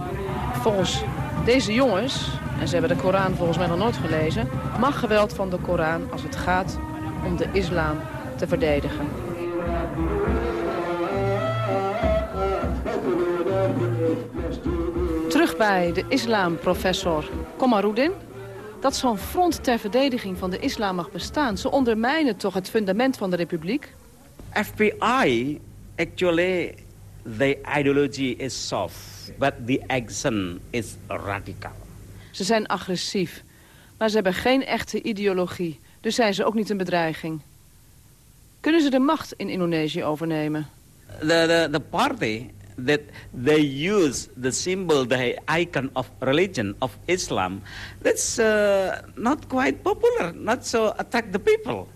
[SPEAKER 15] Volgens deze jongens, en ze hebben de Koran volgens mij nog nooit gelezen... mag geweld van de Koran als het gaat om de islam te verdedigen. Bij de islamprofessor Komarudin. Dat zo'n front ter verdediging van de islam mag bestaan. Ze ondermijnen toch het fundament van de republiek?
[SPEAKER 18] FBI, actually, the ideology is soft, but the action is radical.
[SPEAKER 15] Ze zijn agressief, maar ze hebben geen echte ideologie. Dus zijn ze ook niet een bedreiging. Kunnen ze de macht in Indonesië overnemen?
[SPEAKER 18] The, the, the party that they use the symbol, the icon of religion, of Islam, that's uh, not quite popular, not so attack the people.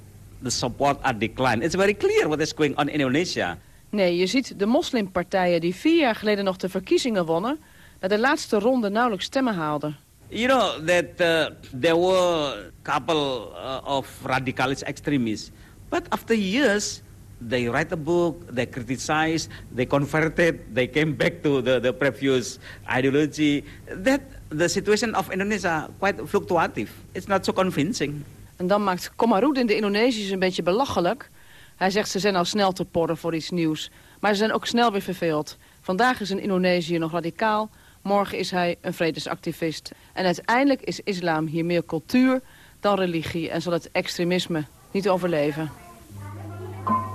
[SPEAKER 18] The support are declined. It's very clear what is going on in Indonesia.
[SPEAKER 15] Nee, je ziet de moslimpartijen die vier jaar geleden nog de verkiezingen wonnen... bij de laatste ronde nauwelijks stemmen haalden.
[SPEAKER 18] You know that uh, there were a couple uh, of radicalist extremists. But after years, they write a book, they criticize, they converted, they came back to the, the previous ideology. That the situation of Indonesia quite fluctuative. It's not so convincing.
[SPEAKER 15] En dan maakt Komarudin de Indonesiërs een beetje belachelijk. Hij zegt ze zijn al snel te porren voor iets nieuws. Maar ze zijn ook snel weer verveeld. Vandaag is een Indonesiër nog radicaal. Morgen is hij een vredesactivist. En uiteindelijk is islam hier meer cultuur dan religie. En zal het extremisme niet overleven.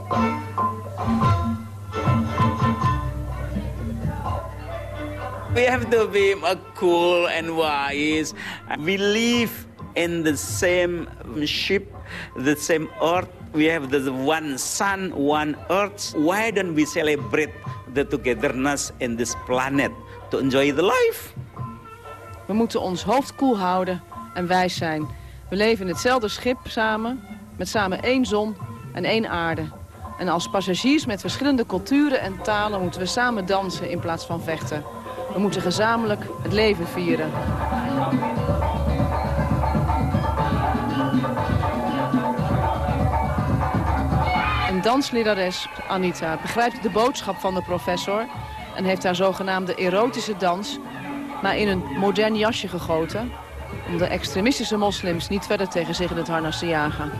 [SPEAKER 18] We have to be cool and wise. We live in the same ship, the same earth. We have the one sun, one earth. Why don't we celebrate the togetherness in this planet to enjoy the life?
[SPEAKER 15] We moeten ons hoofd koel houden en wijs zijn. We leven in hetzelfde schip samen, met samen één zon en één aarde. En als passagiers met verschillende culturen en talen moeten we samen dansen in plaats van vechten. We moeten gezamenlijk het leven vieren. Een danslerares, Anita, begrijpt de boodschap van de professor... en heeft haar zogenaamde erotische dans maar in een modern jasje gegoten... om de extremistische moslims niet verder tegen zich in het harnas te jagen.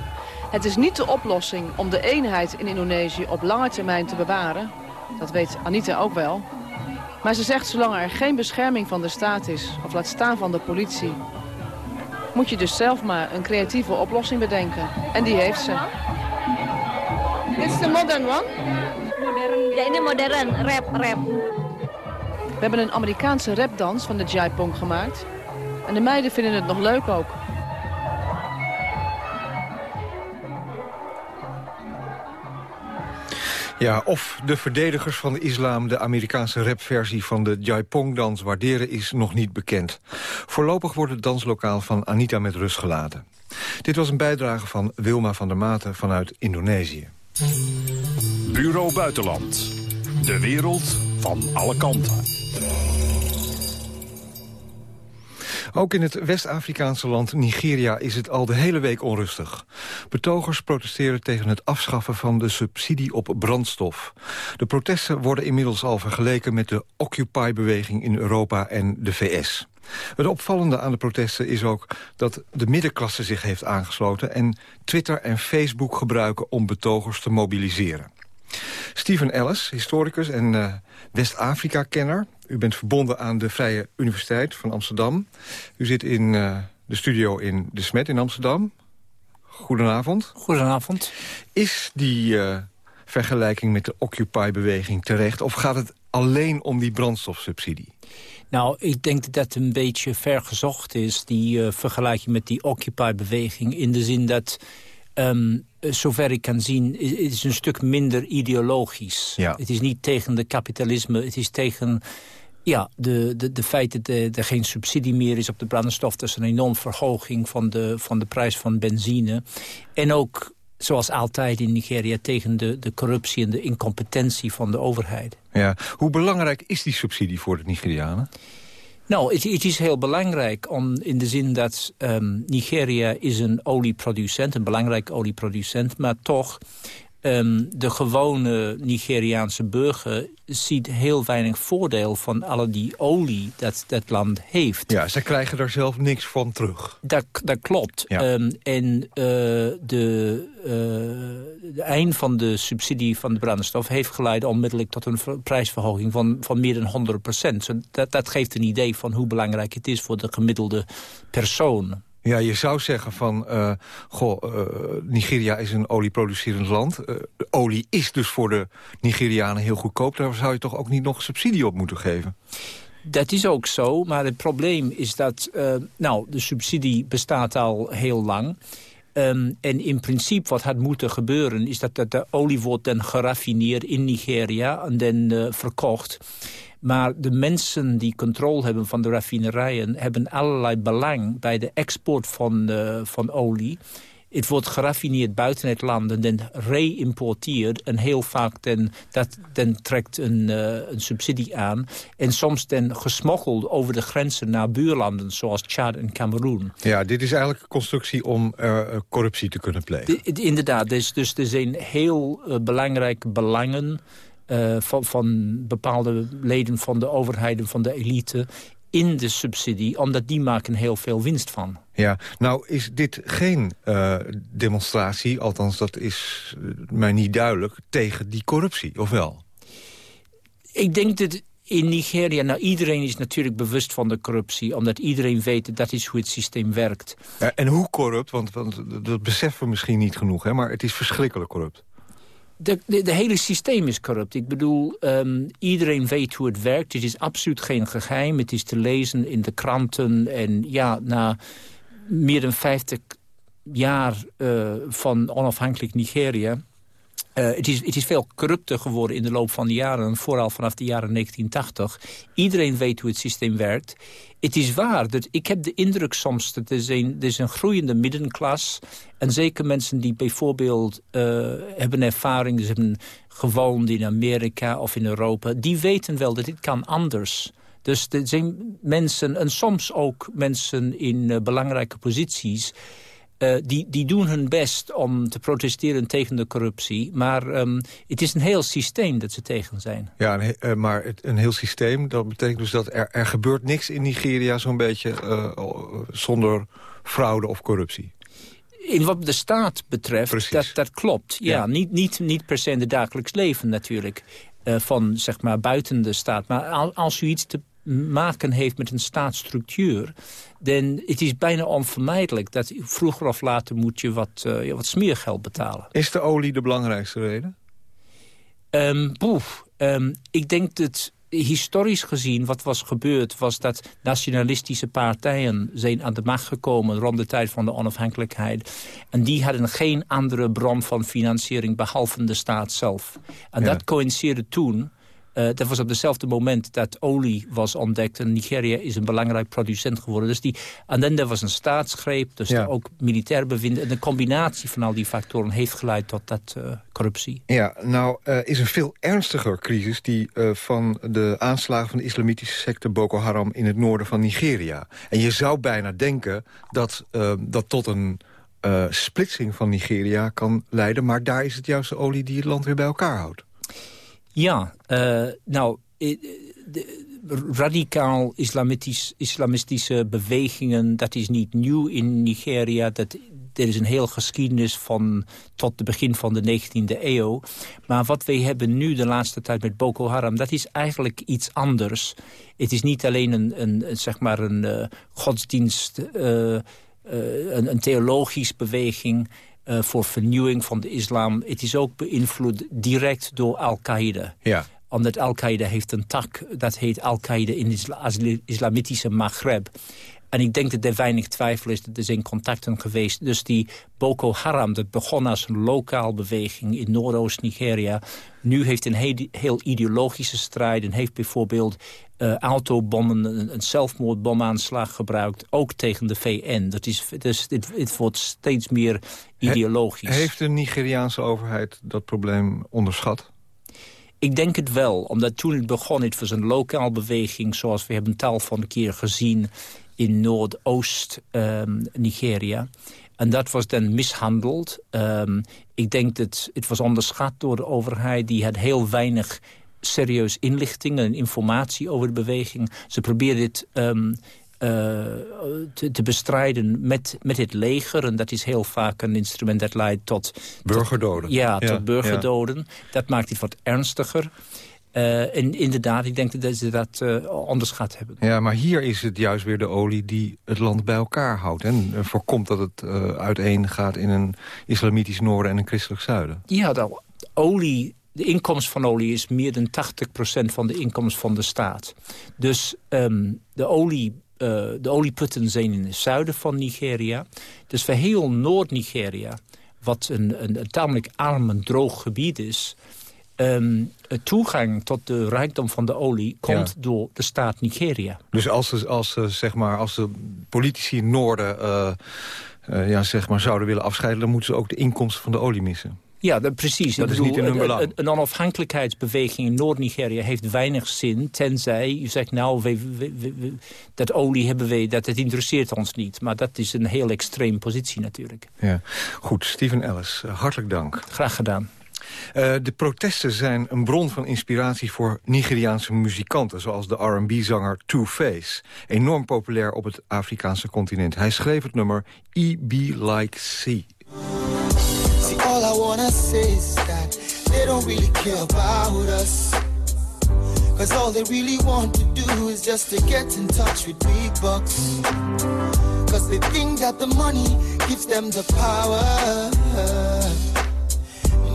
[SPEAKER 15] Het is niet de oplossing om de eenheid in Indonesië op lange termijn te bewaren. Dat weet Anita ook wel. Maar ze zegt zolang er geen bescherming van de staat is, of laat staan van de politie... moet je dus zelf maar een creatieve oplossing bedenken. En die heeft ze. Dit is de modern one?
[SPEAKER 16] Ja ini modern, rap, rap.
[SPEAKER 15] We hebben een Amerikaanse rapdans van de Jaipong gemaakt. En de meiden vinden het nog leuk ook.
[SPEAKER 3] Ja, of de verdedigers van de islam de Amerikaanse rapversie van de Jaipong-dans waarderen is nog niet bekend. Voorlopig wordt het danslokaal van Anita met rust gelaten. Dit was een bijdrage van Wilma van der Maten vanuit Indonesië.
[SPEAKER 21] Bureau Buitenland. De wereld van alle kanten.
[SPEAKER 3] Ook in het West-Afrikaanse land Nigeria is het al de hele week onrustig. Betogers protesteren tegen het afschaffen van de subsidie op brandstof. De protesten worden inmiddels al vergeleken met de Occupy-beweging in Europa en de VS. Het opvallende aan de protesten is ook dat de middenklasse zich heeft aangesloten... en Twitter en Facebook gebruiken om betogers te mobiliseren. Steven Ellis, historicus en uh, West-Afrika-kenner. U bent verbonden aan de Vrije Universiteit van Amsterdam. U zit in uh, de studio in De Smet in Amsterdam. Goedenavond.
[SPEAKER 22] Goedenavond.
[SPEAKER 3] Is die uh, vergelijking met de Occupy-beweging terecht... of gaat het alleen om die brandstofsubsidie?
[SPEAKER 22] Nou, ik denk dat dat een beetje ver gezocht is, die uh, vergelijking met die Occupy-beweging. In de zin dat, um, zover ik kan zien, is, is een stuk minder ideologisch.
[SPEAKER 3] Ja.
[SPEAKER 22] Het is niet tegen de kapitalisme, het is tegen ja, de, de, de feit dat er geen subsidie meer is op de brandstof. Dat is een enorme verhoging van de, van de prijs van benzine. En ook zoals altijd in Nigeria, tegen de, de corruptie en de incompetentie van de overheid.
[SPEAKER 3] Ja. Hoe belangrijk is die subsidie voor de Nigerianen?
[SPEAKER 22] Nou, het, is heel belangrijk om, in de zin dat um, Nigeria is een olieproducent, een belangrijke olieproducent, maar toch um, de gewone Nigeriaanse burger ziet heel weinig voordeel van alle die olie dat dat land heeft.
[SPEAKER 3] Ja, ze krijgen daar zelf niks van terug.
[SPEAKER 22] Dat, dat klopt.
[SPEAKER 3] Ja.
[SPEAKER 22] Um, en uh, de, uh, de eind van de subsidie van de brandstof heeft geleid onmiddellijk tot een prijsverhoging van, van meer dan 100 procent. So dat, dat geeft een idee van hoe belangrijk het is voor de gemiddelde persoon.
[SPEAKER 3] Ja, je zou zeggen van, uh, goh, uh, Nigeria is een olieproducerend land. Uh, olie is dus voor de Nigerianen heel goedkoop. Daar zou je toch ook niet nog subsidie op moeten geven?
[SPEAKER 22] Dat is ook zo, maar het probleem is dat... nou, de subsidie bestaat al heel lang... Um, en in principe wat had moeten gebeuren... is dat, dat de olie wordt dan geraffineerd in Nigeria en dan verkocht... Maar de mensen die controle hebben van de raffinerijen... hebben allerlei belang bij de export van, uh, van olie. Het wordt geraffineerd buiten het land en dan re-importeerd. En heel vaak dan, dat, dan trekt een, uh, een subsidie aan. En soms dan gesmokkeld over de grenzen naar buurlanden... zoals Chad en Cameroen.
[SPEAKER 3] Ja, dit is eigenlijk een constructie om uh, corruptie te kunnen plegen.
[SPEAKER 22] De, inderdaad, dus, dus er zijn heel belangrijke belangen... Uh, van, van bepaalde leden van de overheid en van de elite in de subsidie, omdat die maken heel veel winst van.
[SPEAKER 3] Ja, nou is dit geen uh, demonstratie, althans dat is mij niet duidelijk, tegen die corruptie, of wel?
[SPEAKER 22] Ik denk dat in Nigeria, nou iedereen is natuurlijk bewust van de corruptie... omdat iedereen weet dat dat is hoe het systeem werkt.
[SPEAKER 3] Ja, en hoe corrupt, want, want dat beseffen we misschien niet genoeg, hè, maar het is verschrikkelijk corrupt.
[SPEAKER 22] De, de, hele systeem is corrupt. Ik bedoel, um, iedereen weet hoe het werkt. Het is absoluut geen geheim. Het is te lezen in de kranten. En ja, na meer dan 50 jaar uh, van onafhankelijk Nigeria... Uh, het, is, het is veel corrupter geworden in de loop van de jaren. Vooral vanaf de jaren 1980. Iedereen weet hoe het systeem werkt. Het is waar. Dat ik heb de indruk soms dat er is een, groeiende middenklas. En zeker mensen die bijvoorbeeld uh, hebben ervaring... Ze hebben gewoond in Amerika of in Europa... die weten wel dat dit kan anders Dus er zijn mensen, en soms ook mensen in uh, belangrijke posities... Uh, die, die doen hun best om te protesteren tegen de corruptie. Maar um, het is een heel systeem dat ze tegen zijn.
[SPEAKER 3] Ja, een, uh, maar het, een heel systeem, dat betekent dus dat er, er gebeurt niks in Nigeria... zo'n beetje uh, zonder fraude of corruptie.
[SPEAKER 22] In wat de staat betreft, dat, dat klopt. Ja, ja. Niet, niet, niet per se in het dagelijks leven natuurlijk. van zeg maar buiten de staat. Maar als u iets te maken heeft met een staatsstructuur... dan het is bijna onvermijdelijk dat vroeger of later moet je wat, uh, wat smeergeld betalen.
[SPEAKER 3] Is de olie de belangrijkste reden?
[SPEAKER 22] Um, boef, um, ik denk dat historisch gezien wat was gebeurd... was dat nationalistische partijen zijn aan de macht gekomen... rond de tijd van de onafhankelijkheid. En die hadden geen andere bron van financiering... behalve de staat zelf. En dat coïncideerde toen uh, dat was op hetzelfde moment dat olie was ontdekt. En Nigeria is een belangrijk producent geworden. Dus die, en dan er was een staatsgreep, dus ook militair bevinden. En de combinatie van al die factoren heeft geleid tot dat uh, corruptie.
[SPEAKER 3] Ja, nou uh, is een veel ernstiger crisis... die van de aanslagen van de islamitische secte Boko Haram... in het noorden van Nigeria. En je zou bijna denken dat dat tot een... splitsing van Nigeria kan leiden. Maar daar is het juist de olie die het land weer bij elkaar houdt.
[SPEAKER 22] Ja, uh, nou, radicaal islamitisch, islamistische bewegingen... dat is niet nieuw in Nigeria. Dat, er is een heel geschiedenis van tot het begin van de 19e eeuw. Maar wat wij hebben nu de laatste tijd met Boko Haram... dat is eigenlijk iets anders. Het is niet alleen een, een, zeg maar een uh, godsdienst... Een, een theologisch beweging... Uh, voor vernieuwing van de islam. Het is ook beïnvloed direct door Al-Qaeda.
[SPEAKER 3] Ja.
[SPEAKER 22] Omdat Al-Qaeda heeft een tak, dat heet Al-Qaeda in de islamitische Maghreb. En ik denk dat er weinig twijfel is, dat er zijn contacten geweest. Dus die Boko Haram, dat begon als een lokaal beweging in Noordoost-Nigeria... nu heeft een heel, heel, ideologische strijd en heeft bijvoorbeeld uh, autobommen... een, een zelfmoordbomaanslag gebruikt, ook tegen de VN. Dat is, dus het, het wordt steeds meer ideologisch.
[SPEAKER 3] heeft de Nigeriaanse overheid dat probleem onderschat?
[SPEAKER 22] Ik denk het wel, omdat toen het begon, het was een lokaal beweging... zoals we hebben tal van keer gezien in Noordoost-Nigeria. Ehm, en dat was dan mishandeld. Um, ik denk dat het was onderschat door de overheid. Die had heel weinig serieus inlichtingen en informatie over de beweging. Ze probeerden dit um, uh, te, te, bestrijden met, met het leger. En dat is heel vaak een instrument dat leidt tot...
[SPEAKER 3] Burgerdoden.
[SPEAKER 22] ja, tot burgerdoden. Dat maakt het wat ernstiger. Uh, en inderdaad, ik denk dat ze dat uh, onderschat hebben.
[SPEAKER 3] Ja, maar hier is het juist weer de olie die het land bij elkaar houdt. En voorkomt dat het uiteen gaat in een islamitisch noorden en een christelijk zuiden.
[SPEAKER 22] Ja, de olie, de inkomst van olie is meer dan 80% van de inkomst van de staat. Dus um, de olie... de olieputten zijn in het zuiden van Nigeria. Dus voor heel Noord-Nigeria, wat een, een, een tamelijk arm en droog gebied is um, toegang tot de rijkdom van de olie komt door de staat Nigeria.
[SPEAKER 3] Dus als, de, als, zeg maar, als de politici in het noorden uh, uh, ja, zeg maar, zouden willen afscheiden... dan moeten ze ook de inkomsten van de olie missen.
[SPEAKER 22] Ja, dat, precies.
[SPEAKER 3] Dat is niet in hun belang.
[SPEAKER 22] Een, een onafhankelijkheidsbeweging in Noord-Nigeria heeft weinig zin... tenzij je zegt, nou, we, dat olie hebben we, dat het interesseert ons niet. Maar dat is een heel extreem positie natuurlijk.
[SPEAKER 3] Ja. Goed, Steven Ellis, hartelijk dank.
[SPEAKER 22] Graag gedaan.
[SPEAKER 3] Uh, de protesten zijn een bron van inspiratie voor Nigeriaanse muzikanten... zoals de R&B-zanger Two Face. Enorm populair op het Afrikaanse continent. Hij schreef het nummer E Be Like C. All I wanna say is that they don't really care about us. Cause all they really want to do is just to get in touch with big bucks. Cause they think that the money gives them the power.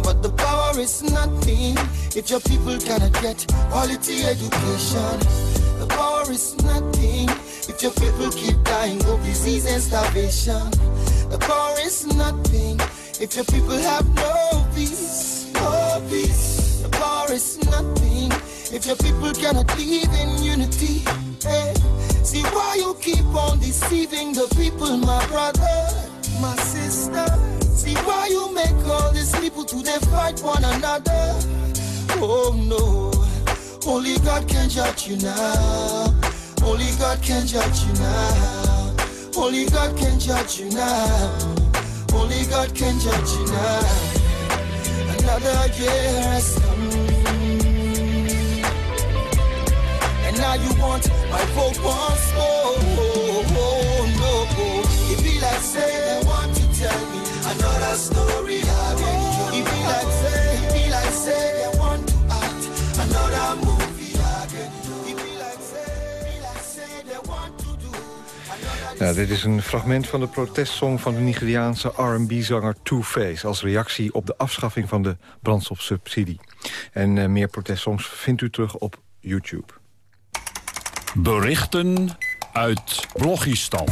[SPEAKER 3] But the power is nothing if your people cannot get quality education. The power is nothing if your people keep dying of disease and starvation. The power is nothing if your people have no peace, no peace. The power is nothing if your people cannot live in unity. Hey, see why you keep on deceiving the people, my brother, my sister. See why you make all these people to they fight one another. Oh no, only God can judge you now. Only God can judge you now. Only God can judge you now. Only God can judge you now. Another year has come. And now you want my vote once more. Oh, no. It be like say they want to tell me another story. It Dit is een fragment van de protestsong van de Nigeriaanse R&B-zanger Two Face... als reactie op de afschaffing van de brandstofsubsidie. En uh, meer protestsongs vindt u terug op YouTube.
[SPEAKER 21] Berichten uit Blogistan.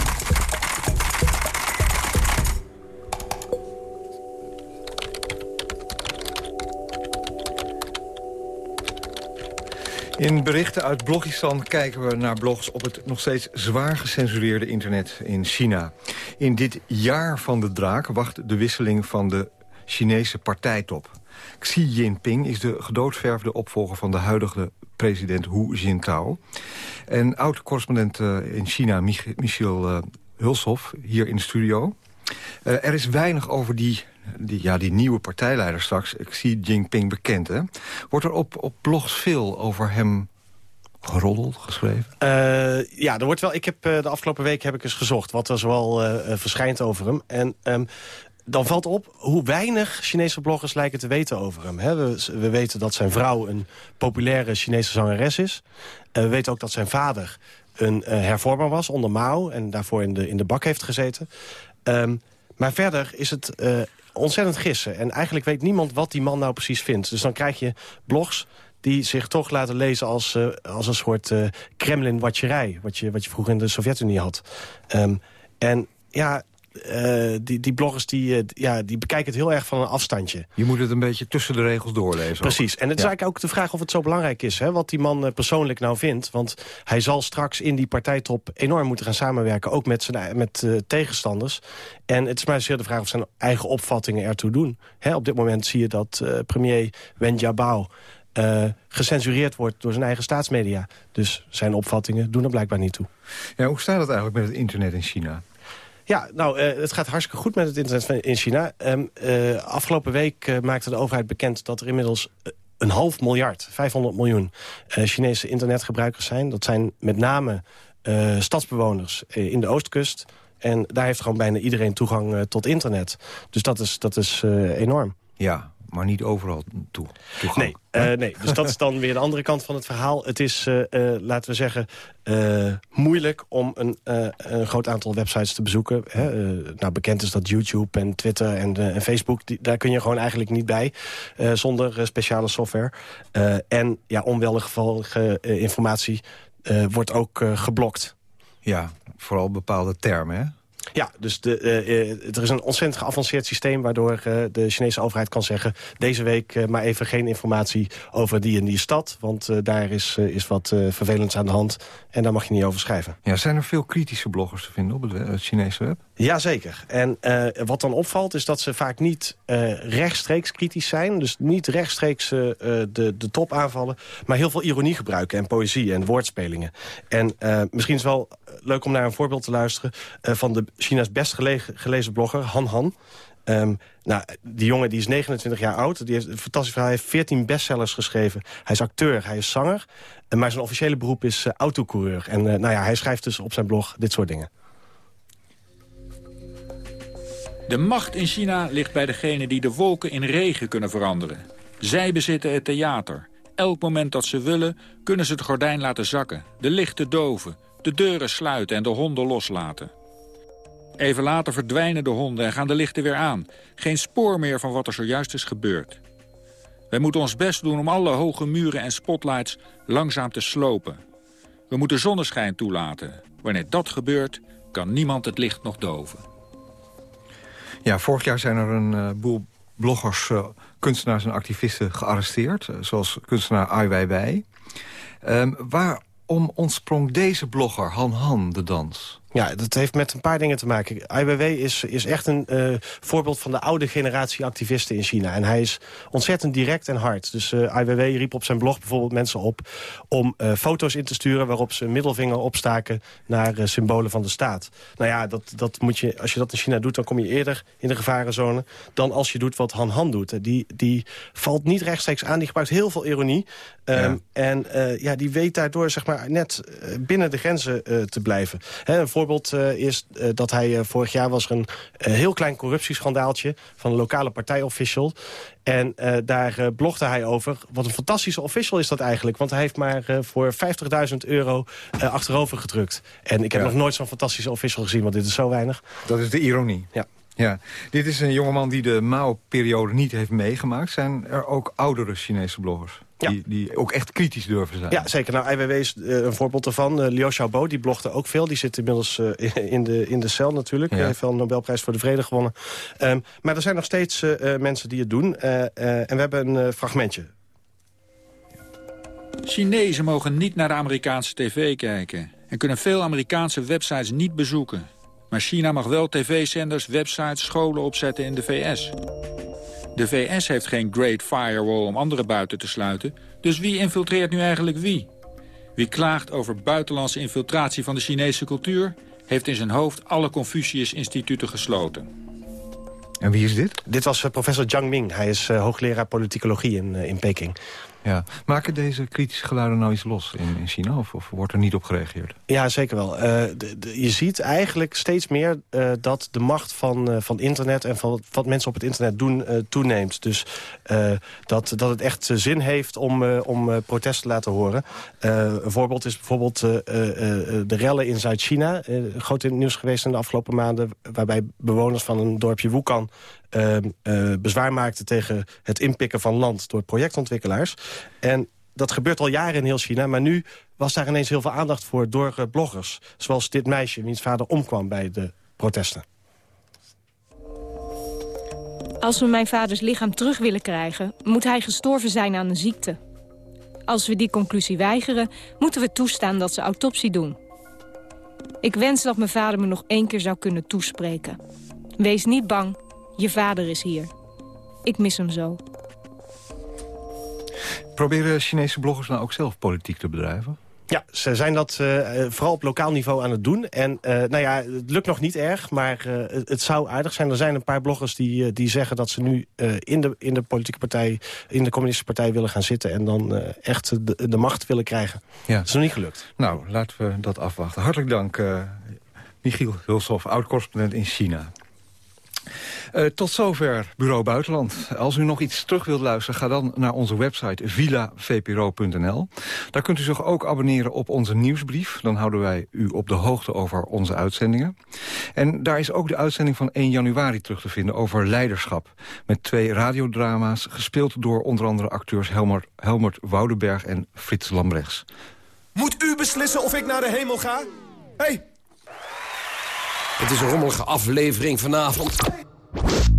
[SPEAKER 3] In berichten uit Blogistan kijken we naar blogs op het nog steeds zwaar gecensureerde internet in China. In dit jaar van de draak wacht de wisseling van de Chinese partijtop. Xi Jinping is de gedoodverfde opvolger van de huidige president Hu Jintao. En oud-correspondent eh, in China, Michiel uh, Hulshoff, hier in de studio. Uh, er is weinig over die die, ja, die nieuwe partijleider straks, Xi Jinping, bekend. Hè? Wordt er op, op blogs veel over hem geroddeld, geschreven?
[SPEAKER 4] Uh, ja, er wordt wel. Ik heb, uh, de afgelopen week heb ik eens gezocht wat er zoal uh, verschijnt over hem. En um, dan valt op hoe weinig Chinese bloggers lijken te weten over hem. we, we, weten dat zijn vrouw een populaire Chinese zangeres is. we weten ook dat zijn vader een hervormer was onder Mao... en daarvoor in de, in de bak heeft gezeten. Um, maar verder is het ontzettend gissen. En eigenlijk weet niemand wat die man nou precies vindt. Dus dan krijg je blogs die zich toch laten lezen als, uh, als een soort uh, Kremlin-watjerij... Wat je, wat je vroeger in de Sovjet-Unie had. Um, en ja, uh, die, die bloggers die, uh, ja, die bekijken het heel erg van een afstandje.
[SPEAKER 3] Je moet het een beetje tussen de regels doorlezen.
[SPEAKER 4] Precies. En het is eigenlijk ook de vraag of het zo belangrijk is... Hè, wat die man uh, persoonlijk nou vindt. Want hij zal straks in die partijtop enorm moeten gaan samenwerken... ook met, zijn, met tegenstanders. En het is maar zeer de vraag of zijn eigen opvattingen ertoe doen. Hè, op dit moment zie je dat premier Wen Jiabao... Uh, gecensureerd wordt door zijn eigen staatsmedia. Dus zijn opvattingen doen er blijkbaar niet toe.
[SPEAKER 3] Ja, hoe staat het eigenlijk met het internet in China?
[SPEAKER 4] Ja, nou, uh, het gaat hartstikke goed met het internet in China. Um, uh, afgelopen week uh, maakte de overheid bekend dat er inmiddels een half miljard, 500 miljoen Chinese internetgebruikers zijn. Dat zijn met name stadsbewoners in de oostkust. En daar heeft gewoon bijna iedereen toegang tot internet. Dus dat is, dat is enorm.
[SPEAKER 3] Ja, maar niet overal toe.
[SPEAKER 4] Nee, uh, nee, dus dat is dan weer de andere kant van het verhaal. Het is, uh, uh, laten we zeggen, moeilijk om een, een, groot aantal websites te bezoeken. Hè. nou, bekend is dat YouTube en Twitter en, en Facebook... Die, daar kun je gewoon eigenlijk niet bij, zonder speciale software. en ja, onwelgevallige informatie wordt ook geblokt.
[SPEAKER 3] Ja, vooral bepaalde termen, hè?
[SPEAKER 4] Ja, dus de, uh, er is een ontzettend geavanceerd systeem... waardoor uh, de Chinese overheid kan zeggen... deze week maar even geen informatie over die en die stad... want daar is, is wat vervelends aan de hand en daar mag je niet over schrijven.
[SPEAKER 3] Ja, zijn er veel kritische bloggers te vinden op het Chinese web?
[SPEAKER 4] Jazeker. En wat dan opvalt is dat ze vaak niet rechtstreeks kritisch zijn... dus niet rechtstreeks de, de top aanvallen... maar heel veel ironie gebruiken en poëzie en woordspelingen. En misschien is het wel leuk om naar een voorbeeld te luisteren... van de China's best gelezen blogger, Han Han. Um, nou, die jongen die is 29 jaar oud. Die heeft een fantastisch verhaal. Hij heeft 14 bestsellers geschreven. Hij is acteur, hij is zanger. Maar zijn officiële beroep is autocoureur. En nou ja, hij schrijft dus op zijn blog dit soort dingen.
[SPEAKER 23] De macht in China ligt bij degenen die de wolken in regen kunnen veranderen. Zij bezitten het theater. Elk moment dat ze willen, kunnen ze het gordijn laten zakken. De lichten doven, de deuren sluiten en de honden loslaten. Even later verdwijnen de honden en gaan de lichten weer aan. Geen spoor meer van wat er zojuist is gebeurd. Wij moeten ons best doen om alle hoge muren en spotlights langzaam te slopen. We moeten zonneschijn toelaten. Wanneer dat gebeurt, kan niemand het licht nog doven.
[SPEAKER 3] Ja, vorig jaar zijn er een uh, boel bloggers, uh, kunstenaars en activisten gearresteerd. Uh, zoals kunstenaar Ai Weiwei. Um, waarom ontsprong deze blogger, Han Han, de dans?
[SPEAKER 4] Ja, dat heeft met een paar dingen te maken. IWW is, is echt een uh, voorbeeld van de oude generatie activisten in China. En hij is ontzettend direct en hard. Dus uh, IWW riep op zijn blog bijvoorbeeld mensen op... om uh, foto's in te sturen waarop ze middelvinger opstaken... naar symbolen van de staat. Nou ja, dat, dat moet je, als je dat in China doet... dan kom je eerder in de gevarenzone dan als je doet wat Han Han doet. Die, die valt niet rechtstreeks aan, die gebruikt heel veel ironie. Um, ja. En ja, die weet daardoor zeg maar, net binnen de grenzen te blijven. Een voorbeeld is dat hij vorig jaar was er een heel klein corruptieschandaaltje... van een lokale partijofficial. En daar blogde hij over. Wat een fantastische official is dat eigenlijk. Want hij heeft maar voor 50.000 euro achterover gedrukt. En ik heb nog nooit zo'n fantastische official gezien, want dit is zo weinig.
[SPEAKER 3] Dat is de ironie.
[SPEAKER 4] Ja.
[SPEAKER 3] Ja, dit is een jongeman die de Mao-periode niet heeft meegemaakt. Zijn er ook oudere Chinese bloggers? Die, die ook echt kritisch durven zijn.
[SPEAKER 4] Ja, zeker. Nou, IWW is uh, een voorbeeld ervan. Uh, Liu Xiaobo, die blogde ook veel. Die zit inmiddels uh, in, de, in de cel natuurlijk. Hij heeft wel een Nobelprijs voor de Vrede gewonnen. Um, maar er zijn nog steeds mensen die het doen. en we hebben een fragmentje.
[SPEAKER 23] Chinezen mogen niet naar de Amerikaanse tv kijken... en kunnen veel Amerikaanse websites niet bezoeken. Maar China mag wel tv-zenders, websites, scholen opzetten in de VS. De VS heeft geen Great Firewall om anderen buiten te sluiten. Dus wie infiltreert nu eigenlijk wie? Wie klaagt over buitenlandse infiltratie van de Chinese cultuur... heeft in zijn hoofd alle Confucius-instituten gesloten.
[SPEAKER 3] En wie is dit?
[SPEAKER 4] Dit was uh, professor Jiang Ming. Hij is uh, hoogleraar politicologie in, uh, in Peking.
[SPEAKER 3] Ja. Maken deze kritische geluiden nou iets los in, in China? Of, wordt er niet op gereageerd?
[SPEAKER 4] Ja, zeker wel. Uh, je ziet eigenlijk steeds meer uh, dat de macht van, uh, van internet... en van wat mensen op het internet doen, toeneemt. Dus dat, dat het echt zin heeft om, om protest te laten horen. een voorbeeld is bijvoorbeeld de rellen in Zuid-China. groot in het nieuws geweest in de afgelopen maanden... waarbij bewoners van een dorpje Wukan bezwaar maakte tegen het inpikken van land door projectontwikkelaars. En dat gebeurt al jaren in heel China, maar nu was daar ineens heel veel aandacht voor door uh, bloggers. Zoals dit meisje, wiens vader omkwam bij de protesten.
[SPEAKER 24] Als we mijn vaders lichaam terug willen krijgen, moet hij gestorven zijn aan een ziekte. Als we die conclusie weigeren, moeten we toestaan dat ze autopsie doen. Ik wens dat mijn vader me nog één keer zou kunnen toespreken. Wees niet bang, je vader is hier. Ik mis hem zo.
[SPEAKER 3] Proberen Chinese bloggers nou ook zelf politiek te bedrijven?
[SPEAKER 4] Ja, ze zijn dat uh, vooral op lokaal niveau aan het doen. En uh, nou ja, het lukt nog niet erg, maar uh, het zou aardig zijn. Er zijn een paar bloggers die, die zeggen dat ze nu in, de, in de politieke partij... in de communistische partij willen gaan zitten... en dan echt de, de macht willen krijgen. Ja. Dat is nog niet gelukt.
[SPEAKER 3] Nou, laten we dat afwachten. Hartelijk dank, Michiel Hulshoff, oud-correspondent in China. Uh, tot zover Bureau Buitenland. Als u nog iets terug wilt luisteren, ga dan naar onze website villavpro.nl. Daar kunt u zich ook abonneren op onze nieuwsbrief. Dan houden wij u op de hoogte over onze uitzendingen. En daar is ook de uitzending van 1 januari terug te vinden over leiderschap. Met twee radiodrama's, gespeeld door onder andere acteurs Helmert, Helmert Woudenberg en Frits Lambrechts.
[SPEAKER 25] Moet u beslissen of ik naar de hemel ga? Hey, het is een rommelige aflevering vanavond.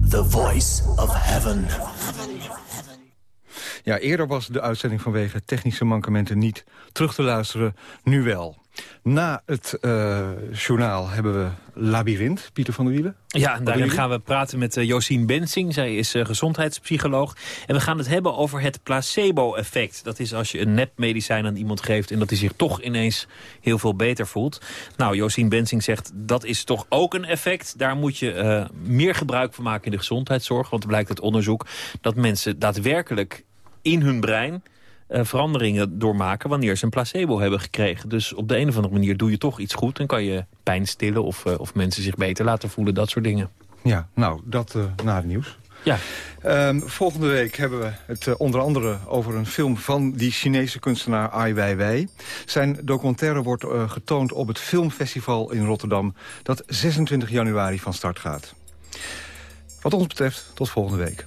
[SPEAKER 25] The Voice of Heaven.
[SPEAKER 3] Ja, eerder was de uitzending vanwege technische mankementen niet terug te luisteren. Nu wel. Na het uh, journaal hebben we Labyrinth, Pieter van der Wielen.
[SPEAKER 26] Ja, en daarin gaan we praten met uh, Josien Bensing. Zij is uh, gezondheidspsycholoog. En we gaan het hebben over het placebo-effect. Dat is als je een nepmedicijn aan iemand geeft... en dat hij zich toch ineens heel veel beter voelt. Nou, Josien Bensing zegt dat is toch ook een effect. Daar moet je meer gebruik van maken in de gezondheidszorg. Want er blijkt uit onderzoek dat mensen daadwerkelijk in hun brein veranderingen doormaken wanneer ze een placebo hebben gekregen. Dus op de een of andere manier doe je toch iets goed... en kan je pijn stillen of, uh, of mensen zich beter laten voelen, dat soort dingen.
[SPEAKER 3] Ja, nou, dat uh, na het nieuws.
[SPEAKER 26] Ja.
[SPEAKER 3] Um, volgende week hebben we het uh, onder andere over een film van die Chinese kunstenaar Ai Weiwei. Zijn documentaire wordt uh, getoond op het filmfestival in Rotterdam... dat 26 januari van start gaat. Wat ons betreft, tot volgende week.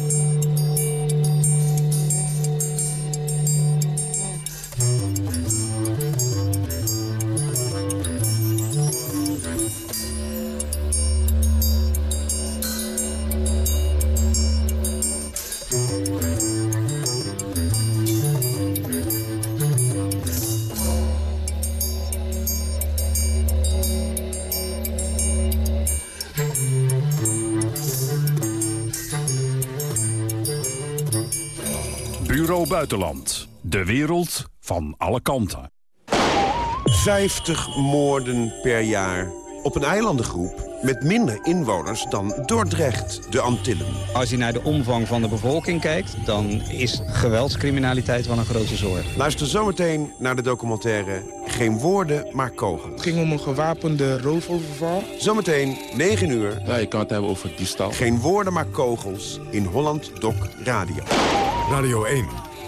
[SPEAKER 21] Bureau Buitenland. De wereld van alle kanten.
[SPEAKER 27] 50 moorden per jaar op een eilandengroep met minder inwoners dan Dordrecht, de Antillen.
[SPEAKER 19] Als je naar de omvang van de bevolking kijkt... dan is geweldscriminaliteit wel een grote zorg.
[SPEAKER 27] Luister zometeen naar de documentaire Geen woorden, maar kogels.
[SPEAKER 28] Het ging om een gewapende roofoverval.
[SPEAKER 27] Zometeen, 9 uur.
[SPEAKER 28] Ja, je kan het hebben over diefstal.
[SPEAKER 27] Geen woorden, maar kogels in Holland Doc Radio.
[SPEAKER 29] Radio 1.